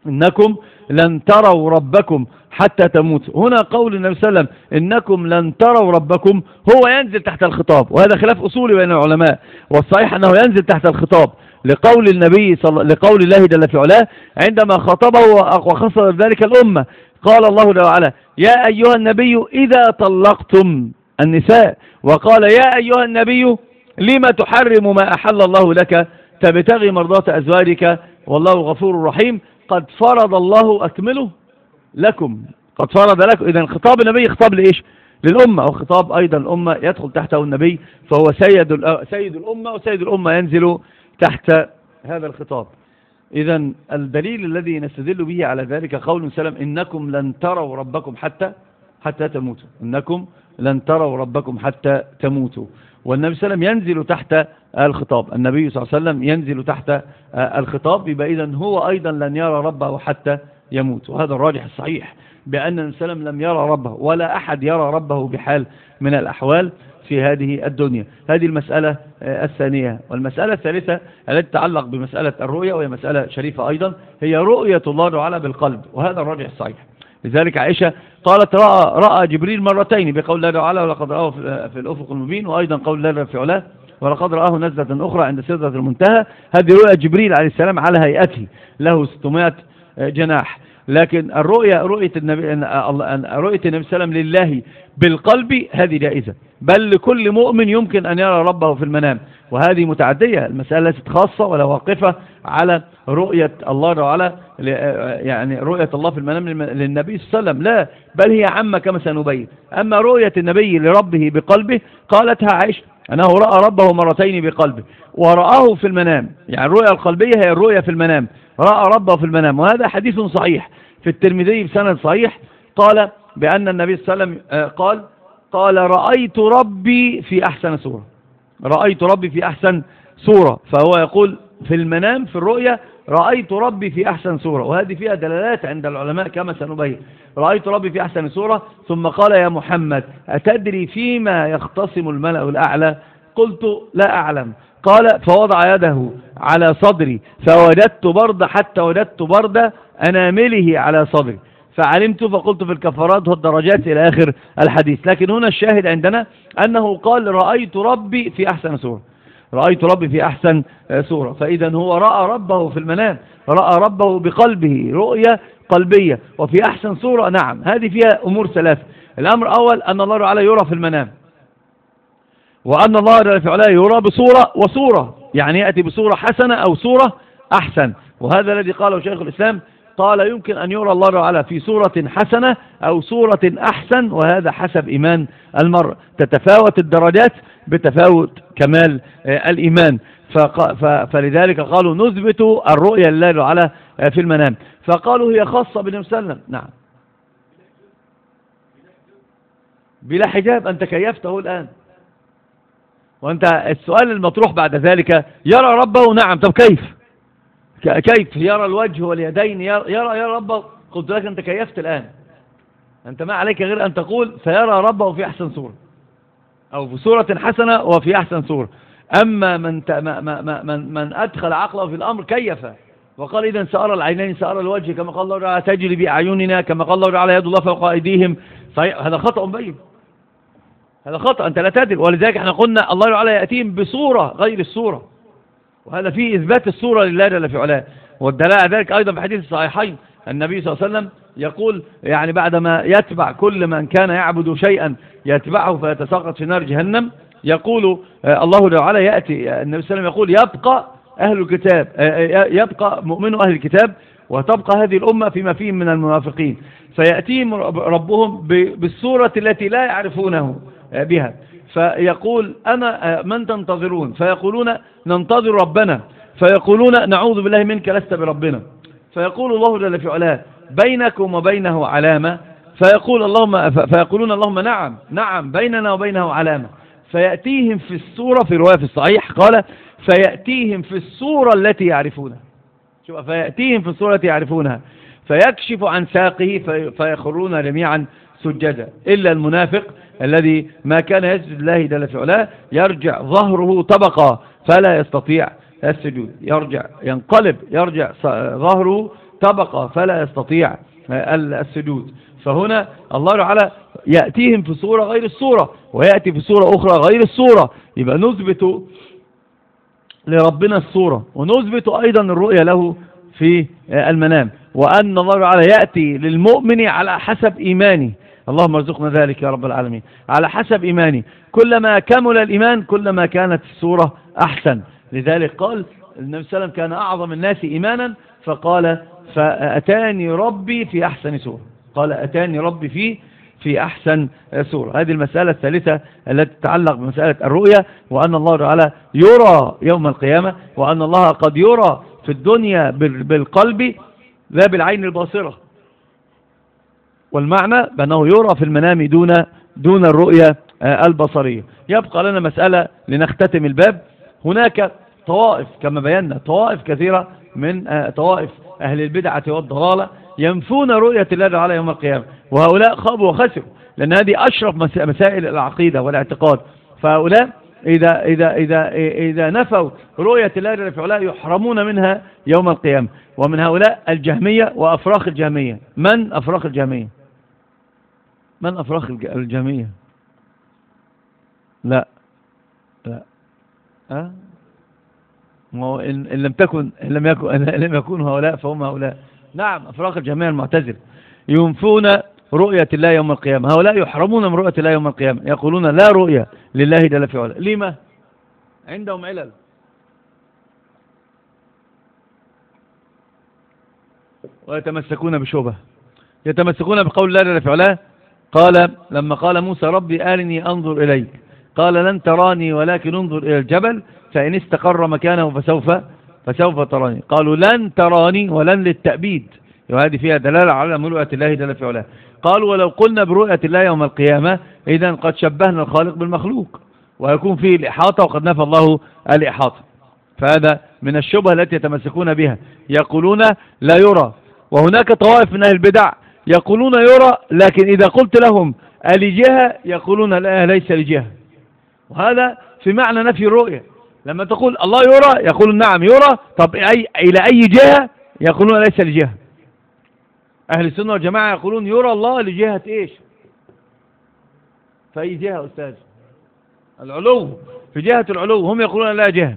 إنكم لن تروا ربكم حتى تموتوا. هنا قول النبي صلى الله عليه وسلم إنكم لن تروا ربكم هو ينزل تحت الخطاب. وهذا خلاف أصولي بين العلماء. والصحيح أنه ينزل تحت الخطاب. لقول النبي صل... لقول الله جل في علاه عندما خطبه وخص ذلك الأمة. قال الله جل وعلا يا أيها النبي إذا طلقتم النساء. وقال يا أيها النبي لما تحرم ما أحل الله لك؟ تبتغي مرضات أزواجك. والله غفور رحيم. قد فرض الله أكمله لكم. قد فرض لكم إذا خطاب النبي خطاب لإيش؟ للأمة. وخطاب أيضا الأمة يدخل تحته النبي فهو سيد سيد الأمة وسيد الأمة ينزل تحت هذا الخطاب. إذا الدليل الذي نستدل به على ذلك قول سلام إنكم لن تروا ربكم حتى حتى تموتوا. إنكم لن تروا ربكم حتى تموتوا. والنبي صلى الله عليه وسلم ينزل تحت الخطاب. النبي صلى الله عليه وسلم ينزل تحت الخطاب. يبقى إذن هو أيضا لن يرى ربه حتى يموت. وهذا الراجح الصحيح بأن النبي صلى الله عليه وسلم لم يرى ربه ولا أحد يرى ربه بحال من الأحوال. في هذه الدنيا. هذه المسألة آه، الثانية. والمسألة الثالثة التي تتعلق بمسألة الرؤية وهي مسألة شريفة أيضا هي رؤية الله تعالى بالقلب وهذا الراجع الصحيح. لذلك عائشة قالت رأى, رأى جبريل مرتين بقول الله تعالى ولقد رآه في الأفق المبين وأيضا قول الله في علاه ولقد رآه نزلة أخرى عند سدرة المنتهى. هذه رؤية جبريل عليه السلام على هيئته له 600 جناح. لكن الرؤية رؤية النبي رؤية النبي صلى الله عليه وسلم لله بالقلب هذه جائزة. بل لكل مؤمن يمكن أن يرى ربه في المنام. وهذه متعدية. المسألة ليست خاصة ولا واقفة على رؤية الله تعالى يعني رؤية الله في المنام للنبي صلى الله عليه وسلم. لا بل هي عامة كما سنبين. أما رؤية النبي لربه بقلبه قالتها عائشة أنه رأى ربه مرتين بقلبه ورآه في المنام. يعني الرؤية القلبية هي الرؤية في المنام. رأى ربه في المنام وهذا حديث صحيح. في الترمذي بسند صحيح قال بأن النبي صلى الله عليه وسلم آه، قال قال رأيت ربي في أحسن صورة. رأيت ربي في أحسن صورة. فهو يقول في المنام في الرؤية رأيت ربي في أحسن صورة. وهذه فيها دلالات عند العلماء كما سنبين. رأيت ربي في أحسن صورة ثم قال يا محمد أتدري فيما يختصم الملأ الأعلى؟ قلت لا أعلم. قال فوضع يده على صدري فوجدت برد حتى وجدت برد أنامله على صدري. فعلمت فقلت في الكفارات والدرجات إلى آخر الحديث. لكن هنا الشاهد عندنا أنه قال رأيت ربي في أحسن صورة. رأيت ربي في أحسن صورة. فإذا هو رأى ربه في المنام رأى ربه بقلبه رؤية قلبية وفي أحسن صورة نعم. هذه فيها أمور ثلاثة. الأمر الأول أن الله تعالى يرى في المنام. وأن الله جل في علاه يرى بصورة وصورة يعني يأتي بصورة حسنة أو صورة أحسن. وهذا الذي قاله شيخ الإسلام قال يمكن أن يرى الله تعالى في صورة حسنة أو صورة أحسن وهذا حسب إيمان المرء. تتفاوت الدرجات بتفاوت كمال آه، الإيمان. فلذلك قالوا نثبت الرؤية لله تعالى آه، في المنام. فقالوا هي خاصة بالنبي صلى الله عليه وسلم. نعم. بلا حجاب أنت كيفته الآن. وانت السؤال المطروح بعد ذلك يرى ربه؟ نعم. طب كيف؟ كيف؟ يرى الوجه واليدين يرى, يرى, ربه؟ قلت لك انت كيفت الآن. انت ما عليك غير أن تقول سيرى ربه في أحسن صورة أو في صورة حسنة وفي أحسن صورة. أما من, من, من أدخل عقله في الأمر كيف؟ وقال اذا سأرى العينين سأرى الوجه كما قال الله تعالى تجري بأعيننا كما قال الله تعالى يد الله فوق أيديهم. هذا خطأ مبين هذا خطأ أنت لا تدري. ولذلك إحنا قلنا الله تعالى يأتيهم بصورة غير الصورة. وهذا فيه إثبات الصورة لله جل في علاه. والدلاء ذلك أيضا في حديث الصحيحين. النبي صلى الله عليه وسلم يقول يعني بعدما يتبع كل من كان يعبد شيئا يتبعه فيتساقط في نار جهنم يقول آه، الله تعالى يأتي النبي صلى الله عليه وسلم يقول يبقى أهل الكتاب يبقى مؤمن أهل الكتاب وتبقى هذه الأمة فيما فيهم من المنافقين. فيأتيهم ربهم بالصورة التي لا يعرفونه. بها. فيقول أنا من تنتظرون؟ فيقولون ننتظر ربنا. فيقولون نعوذ بالله منك لست بربنا. فيقول الله جل في علاه بينكم وبينه علامة. فيقول اللهم فيقولون اللهم نعم نعم بيننا وبينه علامة. فيأتيهم في الصورة في رواية في الصحيح قال فيأتيهم في الصورة التي يعرفونها. شوف فيأتيهم في الصورة التي يعرفونها. فيكشف عن ساقه فيخرون جميعا سجدا. إلا المنافق الذي ما كان يسجد الله جل في علاه يرجع ظهره طبقة فلا يستطيع السجود. يرجع ينقلب يرجع ظهره طبقة فلا يستطيع السجود. فهنا الله تعالى يأتيهم في صورة غير الصورة ويأتي في صورة أخرى غير الصورة. يبقى نثبت لربنا الصورة ونثبت أيضا الرؤية له في المنام. وأن الله تعالى يأتي للمؤمن على حسب إيمانه. اللهم ارزقنا ذلك يا رب العالمين. على حسب إيماني. كلما كمل الإيمان كلما كانت الصورة أحسن. لذلك قال النبي صلى الله عليه وسلم كان أعظم الناس إيمانا فقال فأتاني ربي في أحسن سورة. قال أتاني ربي في في أحسن سورة. هذه المسألة الثالثة التي تتعلق بمسألة الرؤية وأن الله تعالى يرى يوم القيامة وأن الله قد يرى في الدنيا بالقلب لا بالعين الباصرة. والمعنى بأنه يرى في المنام دون دون الرؤية البصرية. يبقى لنا مسألة لنختتم الباب. هناك طوائف كما بينا طوائف كثيرة من طوائف أهل البدعة والضلالة ينفون رؤية الله تعالى يوم القيامة. وهؤلاء خابوا وخسروا لأن هذه أشرف مسائل العقيدة والاعتقاد. فهؤلاء إذا, إذا, إذا, إذا نفوا رؤية الله علاه يحرمون منها يوم القيامة. ومن هؤلاء الجهمية وأفراخ الجهمية. من أفراخ الجهمية؟ من أفراخ الجهمية لا. لا. أه؟ إن لم تكن إن لم يكن إن لم يكونوا هؤلاء فهم هؤلاء. نعم أفراق الجميع المعتزل ينفون رؤية الله يوم القيامة. هؤلاء يحرمون من رؤية الله يوم القيامة. يقولون لا رؤية لله جل في علا لما عندهم علل. ويتمسكون بشبه يتمسكون بقول الله جل في علاه. قال لما قال موسى ربي آرني أنظر إليك. قال لن تراني ولكن انظر إلى الجبل فإن استقر مكانه فسوف فسوف تراني. قالوا لن تراني ولن للتأبيد. وهذه فيها دلالة على ملؤة الله جل في علاه. قالوا ولو قلنا برؤية الله يوم القيامة إذا قد شبهنا الخالق بالمخلوق. ويكون فيه الإحاطة وقد نفى الله الإحاطة. فهذا من الشبهة التي يتمسكون بها. يقولون لا يرى. وهناك طوائف من أهل البدع يقولون يرى لكن إذا قلت لهم ألجهة يقولون لا ليس لجهة وهذا في معنى نفي الرؤية. لما تقول الله يرى يقولون نعم يرى. طب أي إلى أي جهة؟ يقولون ليس لجهة أهل السنة والجماعة يقولون يرى الله لجهة إيش؟ في أي جهة أستاذ؟ العلو. في جهة العلو. هم يقولون لا جهة.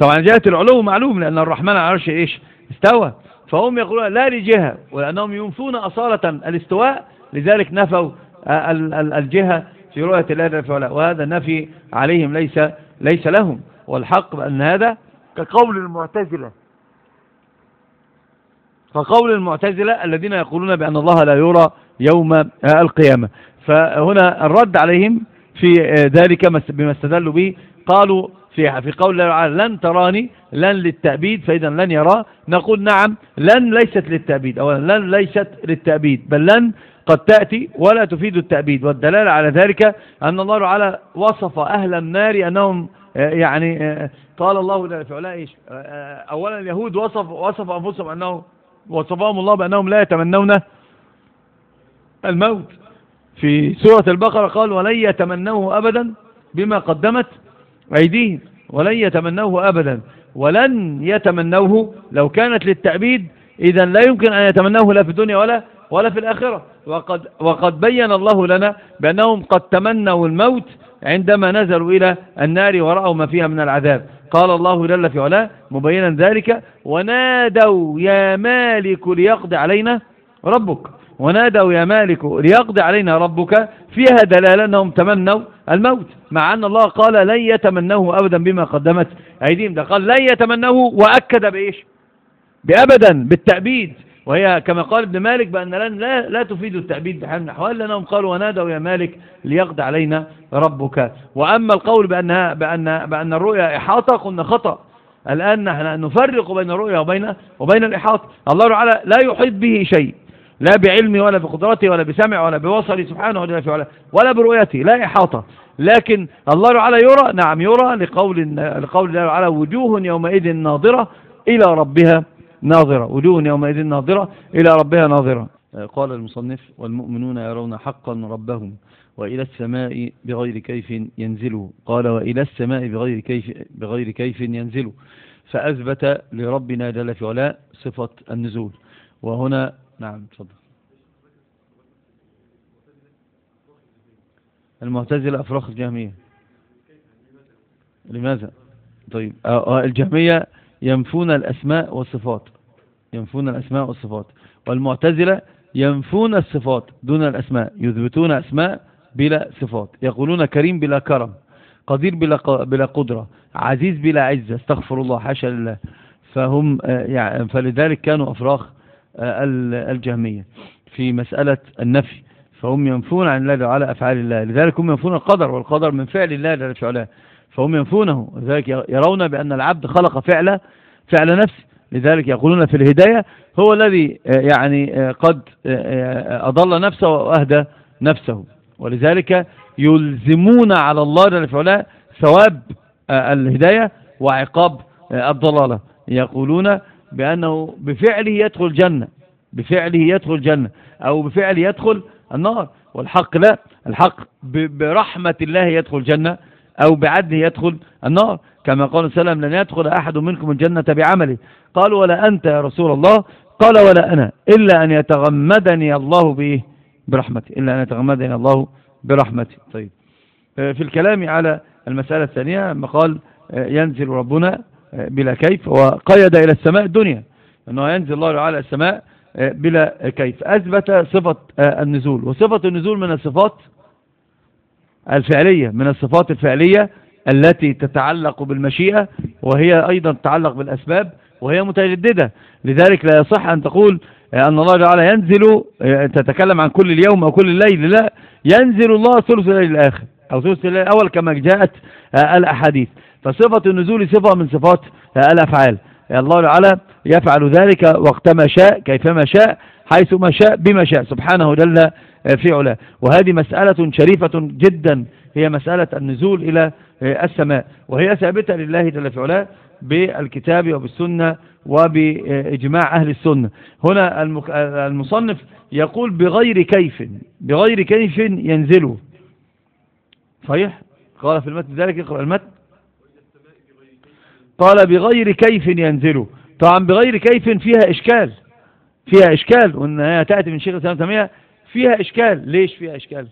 طبعا جهة العلو معلوم لأن الرحمن على عرش إيش؟ استوى. فهم يقولون لا لجهة ولأنهم ينفون أصالة الاستواء لذلك نفوا الجهة في رؤية الله جل وهذا النفي عليهم ليس ليس لهم. والحق بأن هذا كقول المعتزلة. كقول المعتزلة الذين يقولون بأن الله لا يرى يوم القيامة. فهنا الرد عليهم في ذلك بما استدلوا به. قالوا في في قول الله تعالى لن تراني لن للتأبيد. فإذا لن يرى. نقول نعم لن ليست للتأبيد. أولا لن ليست للتأبيد. بل لن قد تأتي ولا تفيد التأبيد. والدلالة على ذلك أن الله تعالى وصف أهل النار أنهم يعني قال الله في إيش؟ أولا اليهود وصف, وصف أنفسهم أنه وصفهم الله بأنهم لا يتمنون الموت. في سورة البقرة قال ولن يتمنوه أبدا بما قدمت أيديهم ولن يتمنوه أبدا ولن يتمنوه لو كانت للتعبيد إذا لا يمكن أن يتمنوه لا في الدنيا ولا ولا في الآخرة. وقد, وقد بين الله لنا بأنهم قد تمنوا الموت عندما نزلوا إلى النار ورأوا ما فيها من العذاب. قال الله جل في علاه مبينا ذلك ونادوا يا مالك ليقضي علينا ربك. ونادوا يا مالك ليقضي علينا ربك فيها دلالة أنهم تمنوا الموت مع أن الله قال لن يتمنوه أبدا بما قدمت أيديهم. ده قال لن يتمنوه وأكد بإيش؟ بأبدا بالتأبيد. وهي كما قال ابن مالك بأن لن لا, لا تفيد التأبيد بحال الأحوال لأنهم قالوا ونادوا يا مالك ليقض علينا ربك. وأما القول بأنها بأن, بأن الرؤيا إحاطة قلنا خطأ. الآن نحن نفرق بين الرؤيا وبين وبين الإحاطة. الله تعالى لا يحيط به شيء لا بعلمه ولا بقدرته ولا بسمع ولا بوصله سبحانه وتعالى ولا برؤيته لا إحاطة. لكن الله تعالى يرى نعم يرى لقول لقول الله تعالى وجوه يومئذ ناظرة إلى ربها ناظرة وجوه يومئذ ناظرة إلى ربها ناظرة. قال المصنف والمؤمنون يرون حقا ربهم وإلى السماء بغير كيف ينزلوا قال وإلى السماء بغير كيف, بغير كيف ينزلوا فأثبت لربنا جل في علاء صفة النزول. وهنا نعم تفضل. المعتزلة أفراخ الجهمية. لماذا؟ طيب آه، آه، الجهمية ينفون الأسماء والصفات. ينفون الأسماء والصفات. والمعتزلة ينفون الصفات دون الأسماء يثبتون أسماء بلا صفات. يقولون كريم بلا كرم قدير بلا بلا قدرة عزيز بلا عزة استغفر الله حاشا لله. فهم آه، يعني فلذلك كانوا أفراخ الجهمية. في مسألة النفي فهم ينفون عن الله تعالى أفعال الله. لذلك هم ينفون القدر والقدر من فعل الله جل وعلا. فهم ينفونه. لذلك يرون بأن العبد خلق فعل فعل نفسه لذلك يقولون في الهداية هو الذي آه، يعني آه، قد آه، أضل نفسه وأهدى نفسه. ولذلك يلزمون على الله جل وعلا ثواب الهداية وعقاب الضلالة. يقولون بأنه بفعله يدخل الجنة. بفعله يدخل الجنة. أو بفعله يدخل النار. والحق لا. الحق برحمة الله يدخل الجنة أو بعدله يدخل النار. كما قال وسلم لن يدخل أحد منكم الجنة بعمله. قالوا ولا أنت يا رسول الله. قال ولا أنا. إلا أن يتغمدني الله بإيه برحمته إلا أن يتغمدني الله برحمته طيب. آه، في الكلام على المسألة الثانية قال آه، ينزل ربنا آه، بلا كيف وقيد إلى السماء الدنيا. أنه ينزل الله على السماء بلا كيف. أثبت صفة النزول. وصفة النزول من الصفات الفعلية من الصفات الفعلية التي تتعلق بالمشيئة وهي أيضا تتعلق بالأسباب وهي متجددة. لذلك لا يصح أن تقول أن الله تعالى ينزل تتكلم عن كل اليوم أو كل الليل. لا ينزل الله ثلث الليل الآخر أو ثلث الليل الأول كما جاءت الأحاديث. فصفة النزول صفة من صفات الأفعال. الله تعالى يفعل ذلك وقت ما شاء كيفما شاء حيث ما شاء بما شاء سبحانه جل في علاه وهذه مسألة شريفة جدا هي مسألة النزول إلى السماء. وهي ثابتة لله جل في علاه بالكتاب وبالسنة وبإجماع أهل السنة. هنا المصنف يقول بغير كيف بغير كيف ينزله. صحيح؟ قال في المتن ذلك اقرأ المتن. قال بغير كيف ينزله طبعا بغير كيف فيها إشكال. فيها إشكال. وأنها تأتي من شيخ الإسلام تيمية فيها إشكال. ليش فيها إشكال؟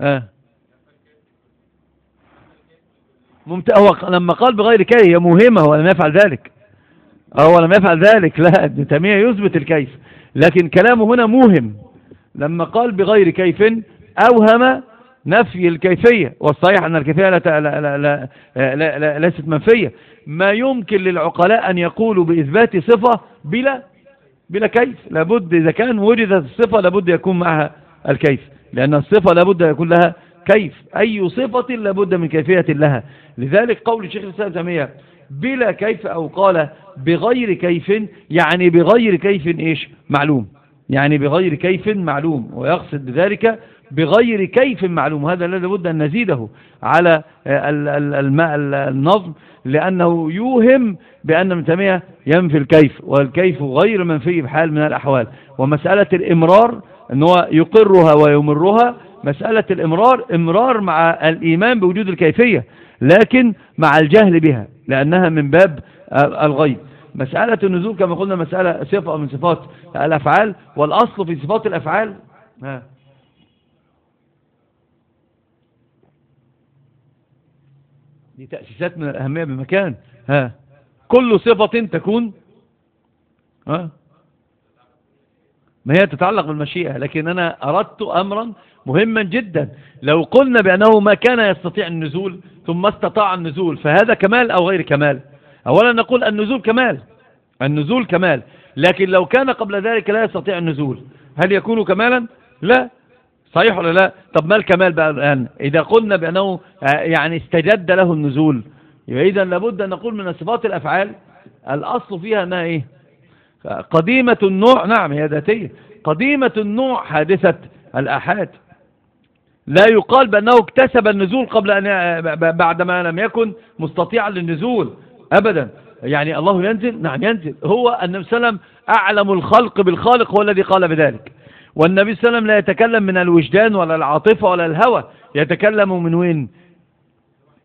آه. ممتاز هو لما قال بغير كيف هي مهمة هو لم يفعل ذلك. هو لم يفعل ذلك. لا ابن تيمية يثبت الكيف. لكن كلامه هنا موهم. لما قال بغير كيف أوهم نفي الكيفية والصحيح أن الكيفية لا لا لا لا لا ليست منفية. ما يمكن للعقلاء أن يقولوا بإثبات صفة بلا بلا كيف. لابد إذا كان وجدت الصفة لابد يكون معها الكيف لأن الصفة لابد يكون لها كيف. أي صفة لابد من كيفية لها. لذلك قول الشيخ الإسلام تيمية بلا كيف أو قال بغير كيف يعني بغير كيف إيش؟ معلوم. يعني بغير كيف معلوم. ويقصد بذلك بغير كيف معلوم. هذا الذي لابد أن نزيده على النظم لأنه يوهم بأن ابن تيمية ينفي الكيف والكيف غير منفي بحال من الأحوال. ومسألة الإمرار أنه يقرها ويمرها مسألة الإمرار إمرار مع الإيمان بوجود الكيفية لكن مع الجهل بها لأنها من باب الغيب. مسألة النزول كما قلنا مسألة صفة من صفات الأفعال والأصل في صفات الأفعال ها. دي تأسيسات من الأهمية بمكان ها. كل صفة تكون ها. ما هي تتعلق بالمشيئة لكن أنا أردت أمرا مهما جدا. لو قلنا بأنه ما كان يستطيع النزول ثم استطاع النزول فهذا كمال أو غير كمال؟ أولا نقول النزول كمال النزول كمال. لكن لو كان قبل ذلك لا يستطيع النزول هل يكون كمالا؟ لا. صحيح ولا لا؟ طب ما الكمال بقى الآن؟ إذا قلنا بأنه آه، يعني استجد له النزول يبقى إذا لابد أن نقول من صفات الأفعال الأصل فيها أنها إيه؟ قديمة النوع نعم هي ذاتية. قديمة النوع حادثة الآحاد. لا يقال بأنه اكتسب النزول قبل أن بعدما لم يكن مستطيعا للنزول أبدا. يعني الله ينزل؟ نعم ينزل. هو النبي صلى الله عليه وسلم أعلم الخلق بالخالق هو الذي قال بذلك. والنبي صلى الله عليه وسلم لا يتكلم من الوجدان ولا العاطفة ولا الهوى. يتكلم من وين؟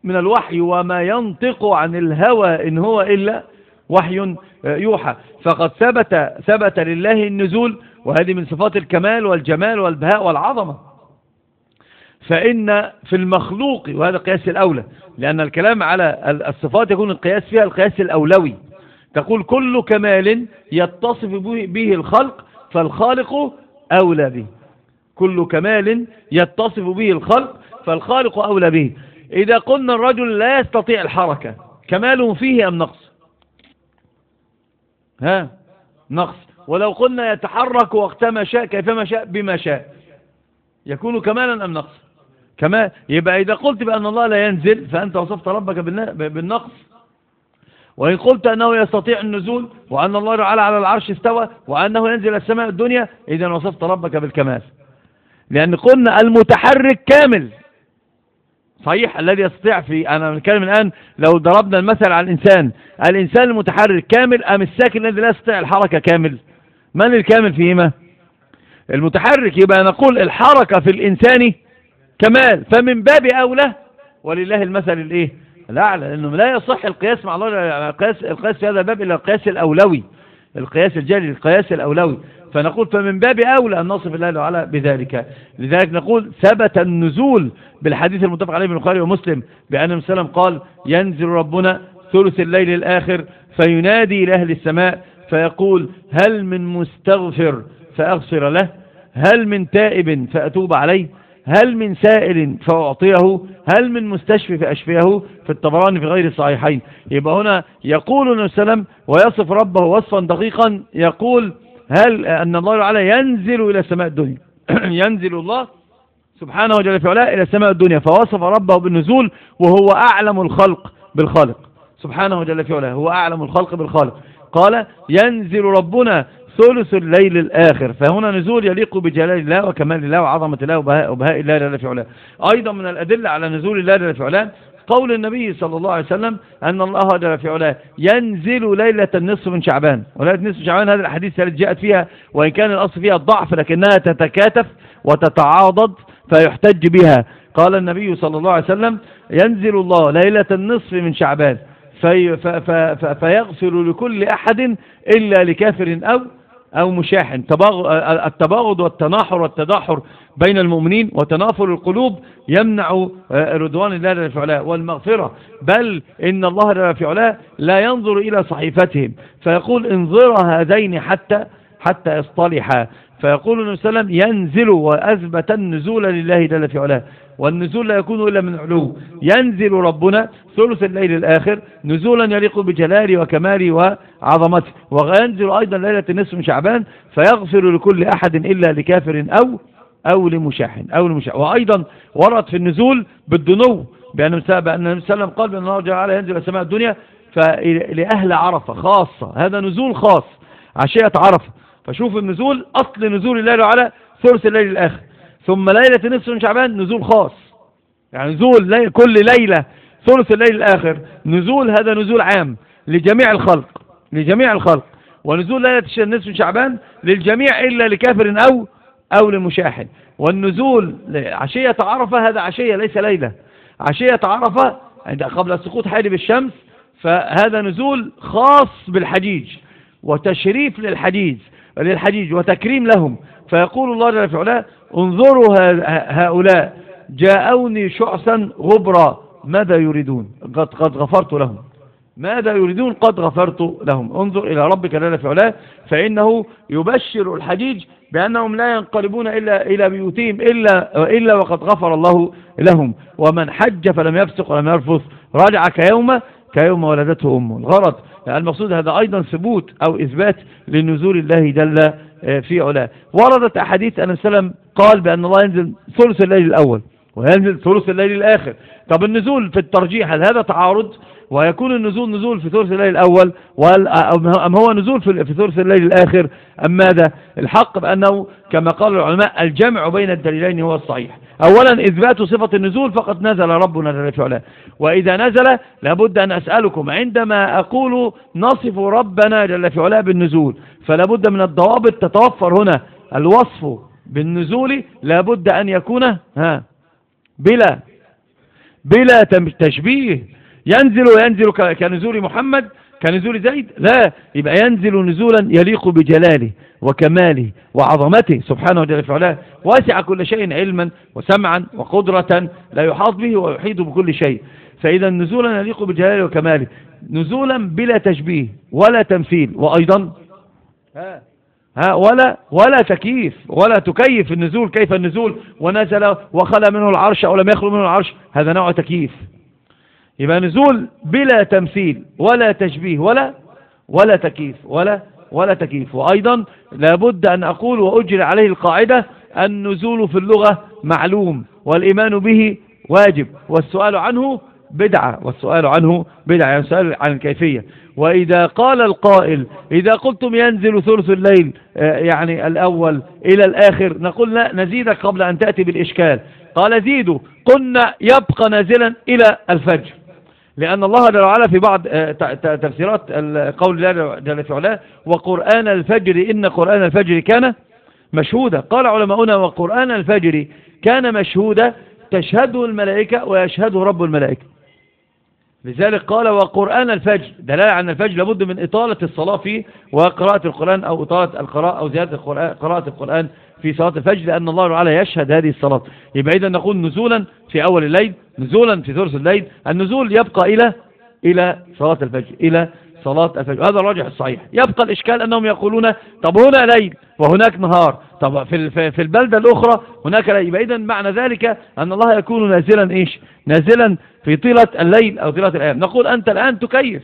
من الوحي وما ينطق عن الهوى إن هو إلا وحي يوحى. فقد ثبت ثبت لله النزول وهذه من صفات الكمال والجمال والبهاء والعظمة. فإن في المخلوق وهذا قياس الأولى لأن الكلام على الصفات يكون القياس فيها القياس الأولوي. تقول كل كمال يتصف به الخلق فالخالق أولى به. كل كمال يتصف به الخلق فالخالق أولى به. إذا قلنا الرجل لا يستطيع الحركة كماله فيه أم نقص؟ ها؟ نقص. ولو قلنا يتحرك وقتما شاء كيفما شاء بما شاء. يكون كمالا أم نقص؟ كما يبقى إذا قلت بأن الله لا ينزل فأنت وصفت ربك بالنقص. وإن قلت أنه يستطيع النزول وأن الله تعالى على العرش استوى وأنه ينزل السماء الدنيا إذا وصفت ربك بالكمال. لأن قلنا المتحرك كامل. صحيح الذي يستطيع في أنا بنتكلم الآن لو ضربنا المثل على الإنسان. الإنسان المتحرك كامل أم الساكن الذي لا يستطيع الحركة كامل؟ من الكامل فيهما؟ المتحرك يبقى نقول الحركة في الإنسان كمال. فمن باب أولى ولله المثل الإيه؟ الأعلى لأنه لا يصح القياس مع الله القياس, القياس في هذا الباب إلا القياس الأولوي القياس الجلي القياس الأولوي. فنقول فمن باب أولى أن نصف الله تعالى بذلك. لذلك نقول ثبت النزول بالحديث المتفق عليه من البخاري ومسلم بأن وسلم قال ينزل ربنا ثلث الليل الآخر فينادي إلى أهل السماء فيقول هل من مستغفر فأغفر له هل من تائب فأتوب عليه هل من سائل فأعطيه؟ هل من مستشفي فأشفيه؟ في الطبراني في غير الصحيحين. يبقى هنا يقول النبي صلى الله عليه وسلم ويصف ربه وصفا دقيقا يقول هل أن الله تعالى ينزل إلى سماء الدنيا؟ (clears throat) ينزل الله سبحانه وجل في علاه إلى سماء الدنيا فوصف ربه بالنزول وهو أعلم الخلق بالخالق. سبحانه وجل في علاه هو أعلم الخلق بالخالق. قال ينزل ربنا ثلث الليل الآخر. فهنا نزول يليق بجلال الله وكمال الله وعظمة الله وبهاء, الله جل في علاه. أيضا من الأدلة على نزول الله جل في علاه قول النبي صلى الله عليه وسلم أن الله جل في علاه ينزل ليلة النصف من شعبان. وليلة نصف شعبان هذا الحديث التي جاءت فيها وإن كان الأصل فيها الضعف لكنها تتكاتف وتتعاضد فيحتج بها. قال النبي صلى الله عليه وسلم ينزل الله ليلة النصف من شعبان. في فيغفر لكل أحد إلا لكافر أو أو مشاحن. التباغض والتناحر والتداحر بين المؤمنين وتنافر القلوب يمنع آه، رضوان الله في علاه والمغفرة. بل إن الله في علاه لا ينظر إلى صحيفتهم. فيقول انظر هذين حتى حتى يصطلحا. فيقول النبي صلى الله عليه وسلم ينزل وأثبت النزول لله جل في والنزول لا يكون إلا من علو. ينزل ربنا ثلث الليل الآخر نزولا يليق بجلاله وكماله وعظمته. وينزل أيضا ليلة النصف من شعبان فيغفر لكل أحد إلا لكافر أو أو لمشاحن أو لمشاحن وأيضا ورد في النزول بالدنو بأن النبي صلى الله عليه وسلم قال بأن الله جل ينزل سماء الدنيا فلأهل عرفة خاصة. هذا نزول خاص. عشية عرفة. فشوف النزول أصل نزول الله على ثلث الليل الآخر. ثم ليلة نصف من شعبان نزول خاص. يعني نزول كل ليلة ثلث الليل الآخر نزول هذا نزول عام لجميع الخلق لجميع الخلق. ونزول ليلة نصف من شعبان للجميع إلا لكافر أو أو لمشاحن. والنزول عشية عرفة هذا عشية ليس ليلة. عشية عرفة قبل سقوط حالب الشمس فهذا نزول خاص بالحجيج وتشريف للحجيج للحجيج وتكريم لهم. فيقول الله جل في علاه انظروا هؤلاء جاءوني شعثا غبرا ماذا يريدون؟ قد, قد غفرت لهم. ماذا يريدون؟ قد غفرت لهم. انظر إلى ربك جل في علاه فإنه يبشر الحجيج بأنهم لا ينقلبون إلا إلى بيوتهم إلا, إلا وقد غفر الله لهم. ومن حج فلم يفسق ولم يرفث رجع كيوم كيوم ولدته أمه الغرض المقصود هذا أيضا ثبوت أو إثبات لنزول الله جل في علاه. وردت أحاديث أن السلام قال بأن الله ينزل ثلث الليل الأول وينزل ثلث الليل الآخر. طب النزول في الترجيح هل هذا تعارض؟ ويكون النزول نزول في ثلث الليل الأول أم هو نزول في ثلث الليل الآخر أم ماذا؟ الحق بأنه كما قال العلماء الجمع بين الدليلين هو الصحيح. أولا إثبات صفة النزول فقد نزل ربنا جل في علاه وإذا نزل لابد أن أسألكم عندما أقول نصف ربنا جل في علاه بالنزول فلابد من الضوابط تتوفر هنا. الوصف بالنزول لابد أن يكون ها بلا بلا تشبيه. ينزل وينزل كنزول محمد كنزول زيد؟ لا يبقى ينزل نزولا يليق بجلاله وكماله وعظمته سبحانه وتعالى فعلا واسع كل شيء علما وسمعا وقدرة لا يحاط به ويحيط بكل شيء. فإذا نزولا يليق بجلاله وكماله. نزولا بلا تشبيه ولا تمثيل وأيضا ها ها ولا ولا تكييف ولا تكيف النزول كيف النزول. ونزل وخلى منه العرش أو لم يخلو منه العرش هذا نوع تكييف. يبقى نزول بلا تمثيل ولا تشبيه ولا ولا تكييف ولا ولا تكييف. وأيضا لابد أن أقول وأجري عليه القاعدة النزول في اللغة معلوم والإيمان به واجب. والسؤال عنه بدعة والسؤال عنه بدعة يعني عن الكيفية. وإذا قال القائل إذا قلتم ينزل ثلث الليل آه، يعني الأول إلى الآخر نقول لا نزيدك قبل أن تأتي بالإشكال. قال زيدوا قلنا يبقى نازلا إلى الفجر. لأن الله جل وعلا في بعض آه، تفسيرات قول الله جل في علاه وقرآن الفجر إن قرآن الفجر كان مشهودا. قال علماؤنا وقرآن الفجر كان مشهودا تشهده الملائكة ويشهده رب الملائكة. لذلك قال وقرآن الفجر دلالة عن الفجر لابد من إطالة الصلاة فيه وقراءة القرآن أو إطالة القراءة أو زيادة قراءة القرآن في صلاة الفجر لأن الله تعالى يشهد هذه الصلاة. يبقى إذا نقول نزولا في أول الليل نزولا في ثلث الليل. النزول يبقى إلى إلى صلاة الفجر إلى صلاة الفجر. هذا الراجح الصحيح. يبقى الإشكال أنهم يقولون طب هنا ليل وهناك نهار. طب في في البلدة الأخرى هناك ليل. يبقى إذا معنى ذلك أن الله يكون نازلا إيش؟ نازلا في طيلة الليل أو طيلة الأيام. نقول أنت الآن تكيف.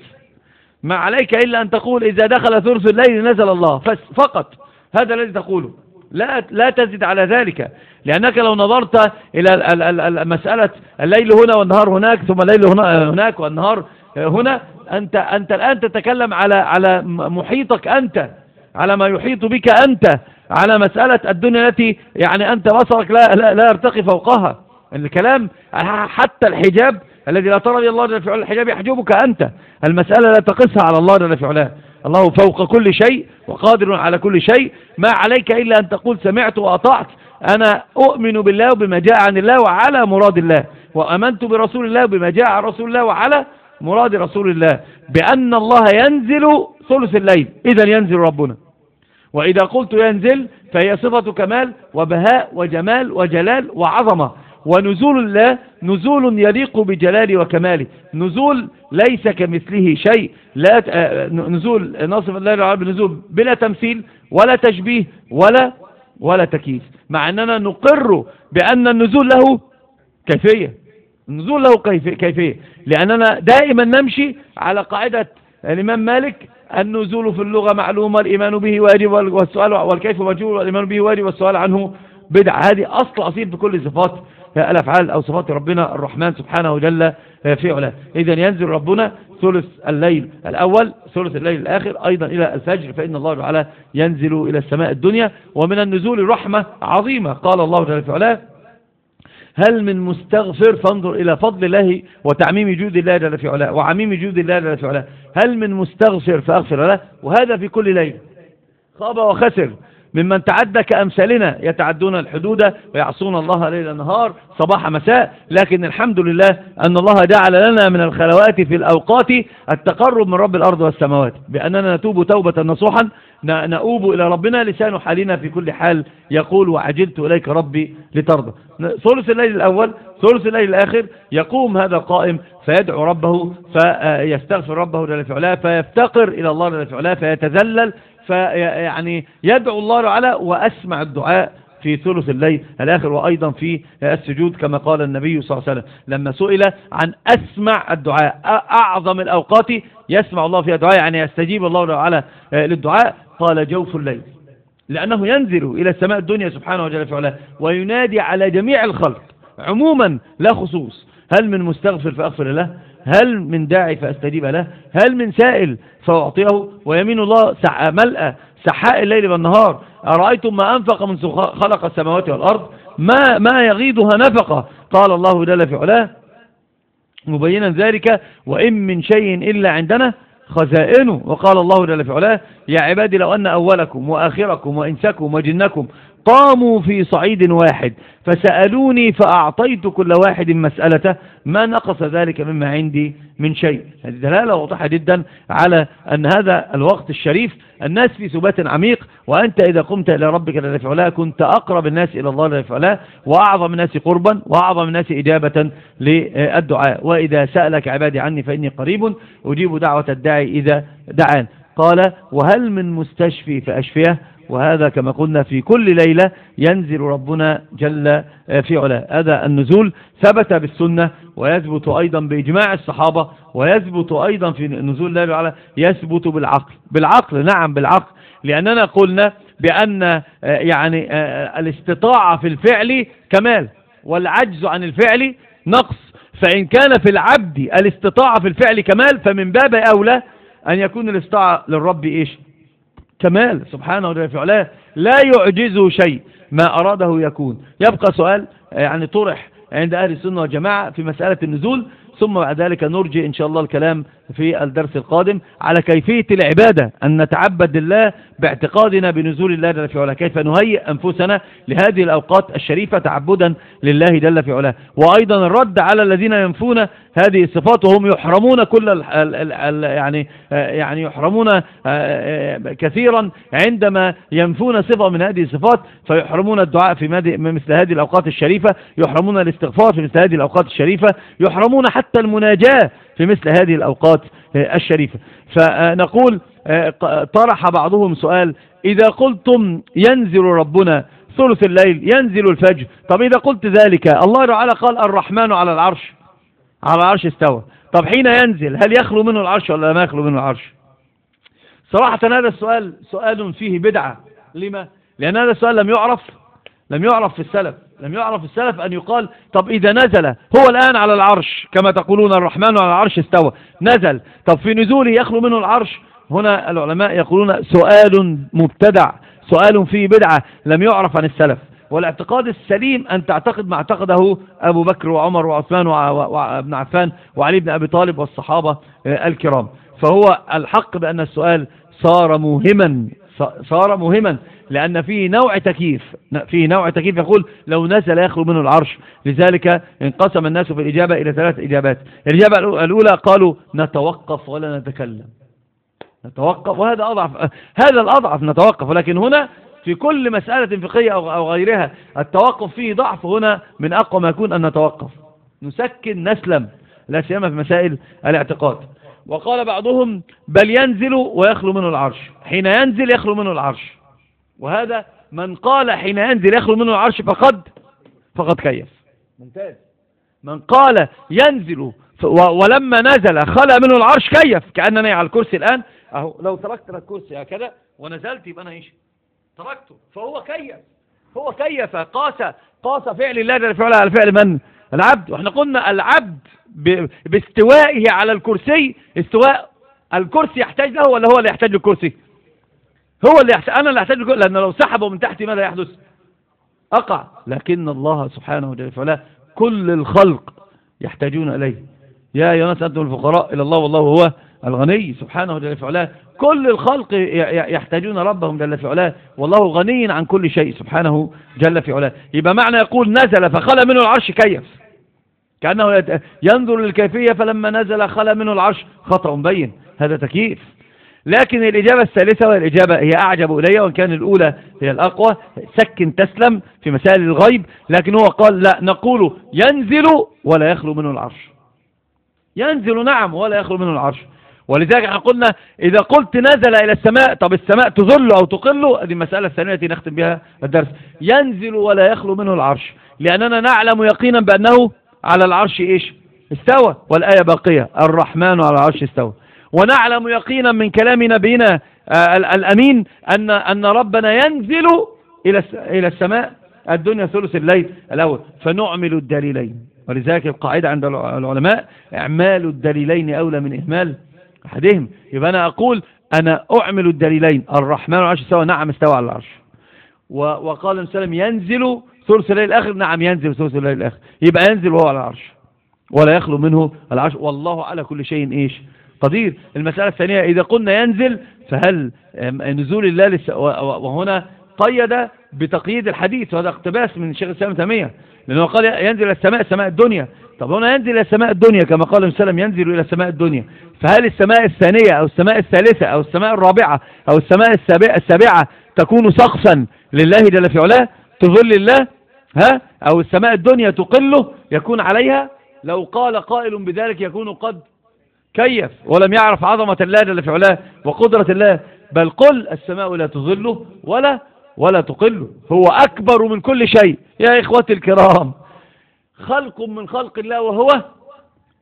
ما عليك إلا أن تقول إذا دخل ثلث الليل نزل الله. فقط. هذا الذي تقوله. لا لا تزد على ذلك. لأنك لو نظرت إلى مسألة الليل هنا والنهار هناك ثم الليل هناك والنهار هنا أنت, أنت الآن تتكلم على على محيطك أنت على ما يحيط بك أنت على مسألة الدنيا التي يعني أنت بصرك لا, لا, لا يرتقي فوقها. الكلام حتى الحجاب الذي لا ترى الله جل في الحجاب يحجبك أنت. المسألة لا تقصها على الله جل في علاه. الله فوق كل شيء وقادر على كل شيء. ما عليك إلا أن تقول سمعت وأطعت. أنا أؤمن بالله وبما جاء عن الله وعلى مراد الله. وأمنت برسول الله وبما جاء عن رسول الله وعلى مراد رسول الله. بأن الله ينزل ثلث الليل. إذا ينزل ربنا. وإذا قلت ينزل فهي صفة كمال وبهاء وجمال وجلال وعظمة. ونزول الله نزول يليق بجلاله وكماله. نزول ليس كمثله شيء. لا آه، نزول نصف الله العرب بنزول بلا تمثيل ولا تشبيه ولا ولا تكييف. مع أننا نقر بأن النزول له كيفية. النزول له كيفية. لأننا دائما نمشي على قاعدة الإمام مالك النزول في اللغة معلومة الإيمان به واجب والسؤال والكيف مجهول والإيمان به واجب والسؤال عنه بدع هذه أصل أصيل في كل صفات. الأفعال أو صفات ربنا الرحمن سبحانه وجل في علاه. إذا ينزل ربنا ثلث الليل الأول ثلث الليل الآخر أيضا إلى الفجر فإن الله تعالى ينزل إلى السماء الدنيا. ومن النزول رحمة عظيمة قال الله تعالى في علاه هل من مستغفر فانظر إلى فضل الله وتعميم جود الله جل في علاه وعميم جود الله جل في علاه. هل من مستغفر فأغفر له وهذا في كل ليلة خاب وخسر. ممن تعدى كأمثالنا يتعدون الحدود ويعصون الله ليل نهار صباح مساء لكن الحمد لله أن الله جعل لنا من الخلوات في الأوقات التقرب من رب الأرض والسماوات. بأننا نتوب توبة نصوحا نؤوب إلى ربنا لسان حالنا في كل حال يقول وعجلت إليك ربي لترضى. ثلث الليل الأول ثلث الليل الآخر يقوم هذا القائم فيدعو ربه فيستغفر ربه علاه فيفتقر إلى الله علاه فيتذلل فيعني يدعو الله تعالى وأسمع الدعاء في ثلث الليل الآخر وأيضا في السجود كما قال النبي صلى الله عليه وسلم. لما سئل عن أسمع الدعاء أعظم الأوقات يسمع الله فيها دعاء يعني يستجيب الله تعالى للدعاء قال جوف الليل. لأنه ينزل إلى السماء الدنيا سبحانه وتعالى في علاه وينادي على جميع الخلق عموما لا خصوص. هل من مستغفر فأغفر له؟ هل من داعي فأستجيب له؟ هل من سائل فأعطيه ويمين الله ملأ سحاء الليل والنهار. أرأيتم ما أنفق من خلق السماوات والأرض؟ ما, ما يغيضها نفقة؟ قال الله جل في علاه. مبينا ذلك وإن من شيء إلا عندنا خزائنه. وقال الله جل في علاه يا عبادي لو أن أولكم وآخركم وإنسكم وجنكم قاموا في صعيد واحد فسألوني فأعطيت كل واحد مسألته ما نقص ذلك مما عندي من شيء. هذه دلالة واضحة جدا على أن هذا الوقت الشريف الناس في ثبات عميق وأنت إذا قمت إلى ربك لله علاه كنت أقرب الناس إلى الله لله علاه وأعظم الناس قربا وأعظم الناس إجابة للدعاء. وإذا سألك عبادي عني فإني قريب أجيب دعوة الداعي إذا دعان. قال وهل من مستشفي فأشفيه؟ وهذا كما قلنا في كل ليلة ينزل ربنا جل في علاه. هذا النزول ثبت بالسنة ويثبت أيضا بإجماع الصحابة ويثبت أيضا في نزول الله تعالى يثبت بالعقل. بالعقل نعم بالعقل. لأننا قلنا بأن يعني الاستطاعة في الفعل كمال والعجز عن الفعل نقص. فإن كان في العبد الاستطاعة في الفعل كمال فمن باب أولى أن يكون الاستطاعة للرب إيش؟ كمال سبحانه وتعالى لا يعجزه شيء ما أراده يكون. يبقى سؤال يعني طرح عند أهل السنة والجماعة في مسألة النزول ثم بعد ذلك نرجي إن شاء الله الكلام في الدرس القادم على كيفية العبادة أن نتعبد لله باعتقادنا بنزول الله جل في علاه. كيف نهيئ أنفسنا لهذه الأوقات الشريفة تعبدا لله جل في علاه. وأيضا الرد على الذين ينفون هذه الصفات وهم يحرمون كل ال ال ال يعني يعني يحرمون كثيرا عندما ينفون صفة من هذه الصفات فيحرمون الدعاء في مثل هذه الأوقات الشريفة يحرمون الاستغفار في مثل هذه الأوقات الشريفة يحرمون حتى المناجاة في مثل هذه الأوقات الشريفة. فنقول طرح بعضهم سؤال إذا قلتم ينزل ربنا ثلث الليل ينزل الفجر طب إذا قلت ذلك الله تعالى قال الرحمن على العرش على العرش استوى. طب حين ينزل هل يخلو منه العرش ولا ما يخلو منه العرش؟ صراحة هذا السؤال سؤال فيه بدعة. لما؟ لأن هذا السؤال لم يعرف لم يعرف في السلف. لم يعرف السلف أن يقال طب إذا نزل هو الآن على العرش كما تقولون الرحمن على العرش استوى نزل. طب في نزوله يخلو منه العرش؟ هنا العلماء يقولون سؤال مبتدع سؤال فيه بدعة لم يعرف عن السلف. والاعتقاد السليم أن تعتقد ما اعتقده أبو بكر وعمر وعثمان وابن عفان وعلي بن أبي طالب والصحابة الكرام. فهو الحق بأن السؤال صار مهما صار مهما. لأن فيه نوع تكييف. فيه نوع تكييف يقول لو نزل يخلو منه العرش. لذلك انقسم الناس في الإجابة إلى ثلاث إجابات. الإجابة الأولى قالوا نتوقف ولا نتكلم. نتوقف وهذا أضعف هذا الأضعف نتوقف. ولكن هنا في كل مسألة فقهية أو غيرها التوقف فيه ضعف. هنا من أقوى ما يكون أن نتوقف. نسكن نسلم. لا سيما في مسائل الاعتقاد. وقال بعضهم بل ينزل ويخلو منه العرش. حين ينزل يخلو منه العرش. وهذا من قال حين ينزل يخلو منه العرش فقد فقد كيف. ممتاز. من قال ينزل ولما نزل خلى منه العرش كيف؟ كأنني على الكرسي الآن. أهو لو تركت الكرسي هكذا ونزلت يبقى أنا إيش؟ تركته. فهو كيف؟ هو كيف؟ قاس قاس فعل الله جل فعله على فعل من؟ العبد. وإحنا قلنا العبد باستوائه على الكرسي استواء الكرسي يحتاج له ولا هو اللي يحتاج للكرسي؟ هو اللي يحتاج أنا اللي أحتاج لأن لو سحبه من تحتي ماذا يحدث؟ أقع. لكن الله سبحانه وتعالى كل الخلق يحتاجون إليه. يا أيها الناس أنتم الفقراء إلى الله والله هو الغني سبحانه جل في علاه كل الخلق يحتاجون ربهم جل في علاه. والله غني عن كل شيء سبحانه جل في علاه. يبقى معنى يقول نزل فخلى منه العرش كيف؟ كأنه ينظر للكيفية فلما نزل خلى منه العرش خطأ مبين. هذا تكييف. لكن الإجابة الثالثة وهي الإجابة هي أعجب إلي وإن كان الأولى هي الأقوى. سكن تسلم في مسائل الغيب لكن هو قال لا نقول ينزل ولا يخلو منه العرش. ينزل نعم ولا يخلو منه العرش. ولذلك إحنا قلنا إذا قلت نزل إلى السماء طب السماء تظل أو تقل؟ هذه المسألة الثانية التي نختم بها الدرس. ينزل ولا يخلو منه العرش. لأننا نعلم يقينا بأنه على العرش إيش؟ استوى. والآية باقية. الرحمن على العرش استوى. ونعلم يقينا من كلام نبينا آه، ال- الأمين أن أن ربنا ينزل إلى الس- إلى السماء الدنيا ثلث الليل الأول. فنعمل الدليلين. ولذلك القاعدة عند الع- العلماء إعمال الدليلين أولى من إهمال أحدهم. يبقى أنا أقول أنا أعمل الدليلين. الرحمن على العرش استوى نعم استوى على العرش. وقال النبي صلى الله عليه وسلم ينزل ثلث الليل الآخر. نعم ينزل ثلث الليل الآخر. يبقى ينزل وهو على العرش. ولا يخلو منه العرش. والله على كل شيء إيش؟ قدير. المسألة الثانية إذا قلنا ينزل فهل نزول الله وهنا قيد بتقييد الحديث وهذا اقتباس من الشيخ الإسلام تيمية لأنه قال ينزل إلى السماء السماء الدنيا. طب هنا ينزل إلى السماء الدنيا كما قال النبي وسلم ينزل إلى السماء الدنيا. فهل السماء الثانية أو السماء الثالثة أو السماء الرابعة أو السماء السابعة تكون سقفا لله جل في علاه؟ تظل الله ها؟ أو السماء الدنيا تقله يكون عليها؟ لو قال قائل بذلك يكون قد كيف ولم يعرف عظمة الله جل في علاه وقدرة الله بل قل السماء لا تظله ولا ولا تقله هو أكبر من كل شيء. يا إخوتي الكرام خلق من خلق الله وهو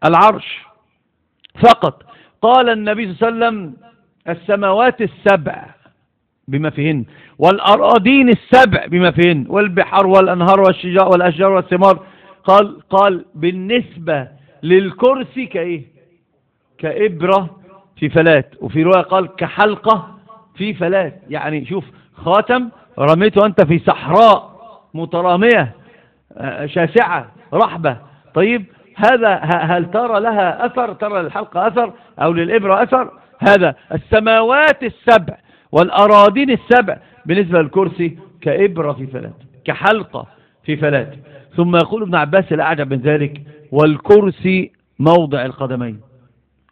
العرش فقط. قال النبي صلى الله عليه وسلم السماوات السبع بما فيهن والأراضين السبع بما فيهن والبحار والأنهار والشجار والأشجار والثمار. قال قال بالنسبة للكرسي كإيه؟ كإبرة في فلات وفي رواية قال كحلقة في فلات. يعني شوف خاتم رميته أنت في صحراء مترامية آه، شاسعة رحبة. طيب هذا هل ترى لها أثر؟ ترى للحلقة أثر أو للإبرة أثر؟ هذا السماوات السبع والأراضين السبع. بالنسبة للكرسي كإبرة في فلات كحلقة في فلات. ثم يقول ابن عباس الأعجب من ذلك والكرسي موضع القدمين.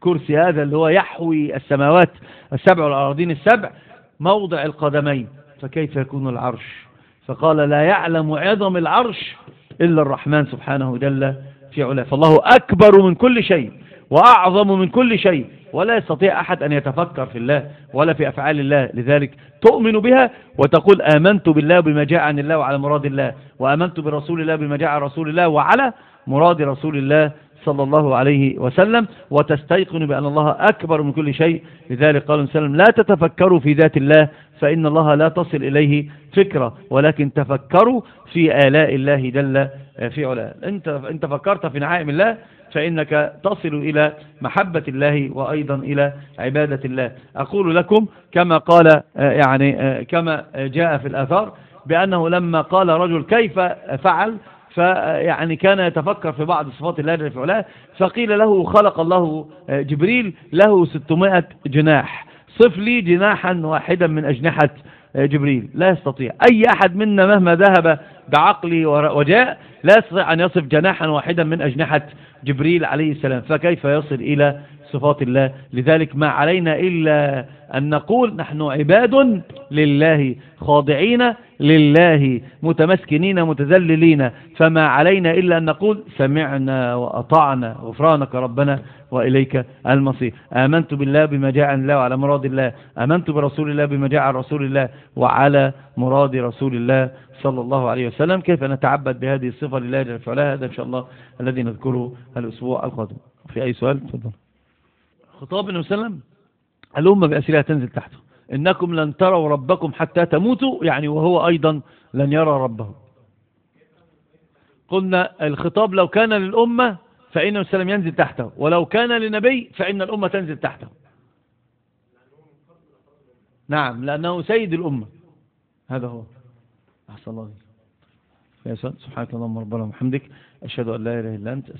كرسي هذا اللي هو يحوي السماوات السبع والأراضين السبع موضع القدمين فكيف يكون العرش؟ فقال لا يعلم عظم العرش إلا الرحمن سبحانه جل في علاه. فالله أكبر من كل شيء وأعظم من كل شيء ولا يستطيع أحد أن يتفكر في الله ولا في أفعال الله. لذلك تؤمن بها وتقول آمنت بالله بما جاء عن الله وعلى مراد الله وآمنت برسول الله بما جاء عن رسول الله وعلى مراد رسول الله صلى الله عليه وسلم وتستيقن بأن الله أكبر من كل شيء. لذلك قال النبي صلى الله عليه وسلم لا تتفكروا في ذات الله فإن الله لا تصل إليه فكرة ولكن تفكروا في آلاء الله جل في علاه. أنت, أنت فكرت في نعائم الله فإنك تصل إلى محبة الله وأيضا إلى عبادة الله. أقول لكم كما قال آه، يعني آه، كما جاء في الآثار بأنه لما قال رجل كيف فعل؟ فيعني كان يتفكر في بعض صفات الله في علاه فقيل له خلق الله آه، جبريل له 600 جناح. صف لي جناحا واحدا من أجنحة آه، جبريل. لا يستطيع. أي أحد منا مهما ذهب بعقلي وجاء لا يستطيع أن يصف جناحا واحدا من أجنحة جبريل عليه السلام. فكيف يصل إلى صفات الله؟ لذلك ما علينا إلا أن نقول نحن عباد لله خاضعين لله متمسكنين متذللين فما علينا إلا أن نقول سمعنا وأطعنا غفرانك ربنا وإليك المصير. آمنت بالله بما جاء عن الله وعلى مراد الله. آمنت برسول الله بما جاء عن رسول الله وعلى مراد رسول الله صلى الله عليه وسلم. كيف نتعبد بهذه الصفة لله جل في علاه هذا إن شاء الله الذي نذكره الأسبوع القادم. في أي سؤال؟ تفضل. خطاب النبي صلى الله عليه وسلم. الأمة بأسئلة تنزل تحته إنكم لن تروا ربكم حتى تموتوا يعني وهو أيضا لن يرى ربه. قلنا الخطاب لو كان للأمة فإن وسلم ينزل تحته ولو كان لنبي فإن الأمة تنزل تحته. نعم لأنه سيد الأمة. هذا هو. أحسن الله سبحانك اللهم ربنا وبحمدك. أشهد أن لا إله إلا أنت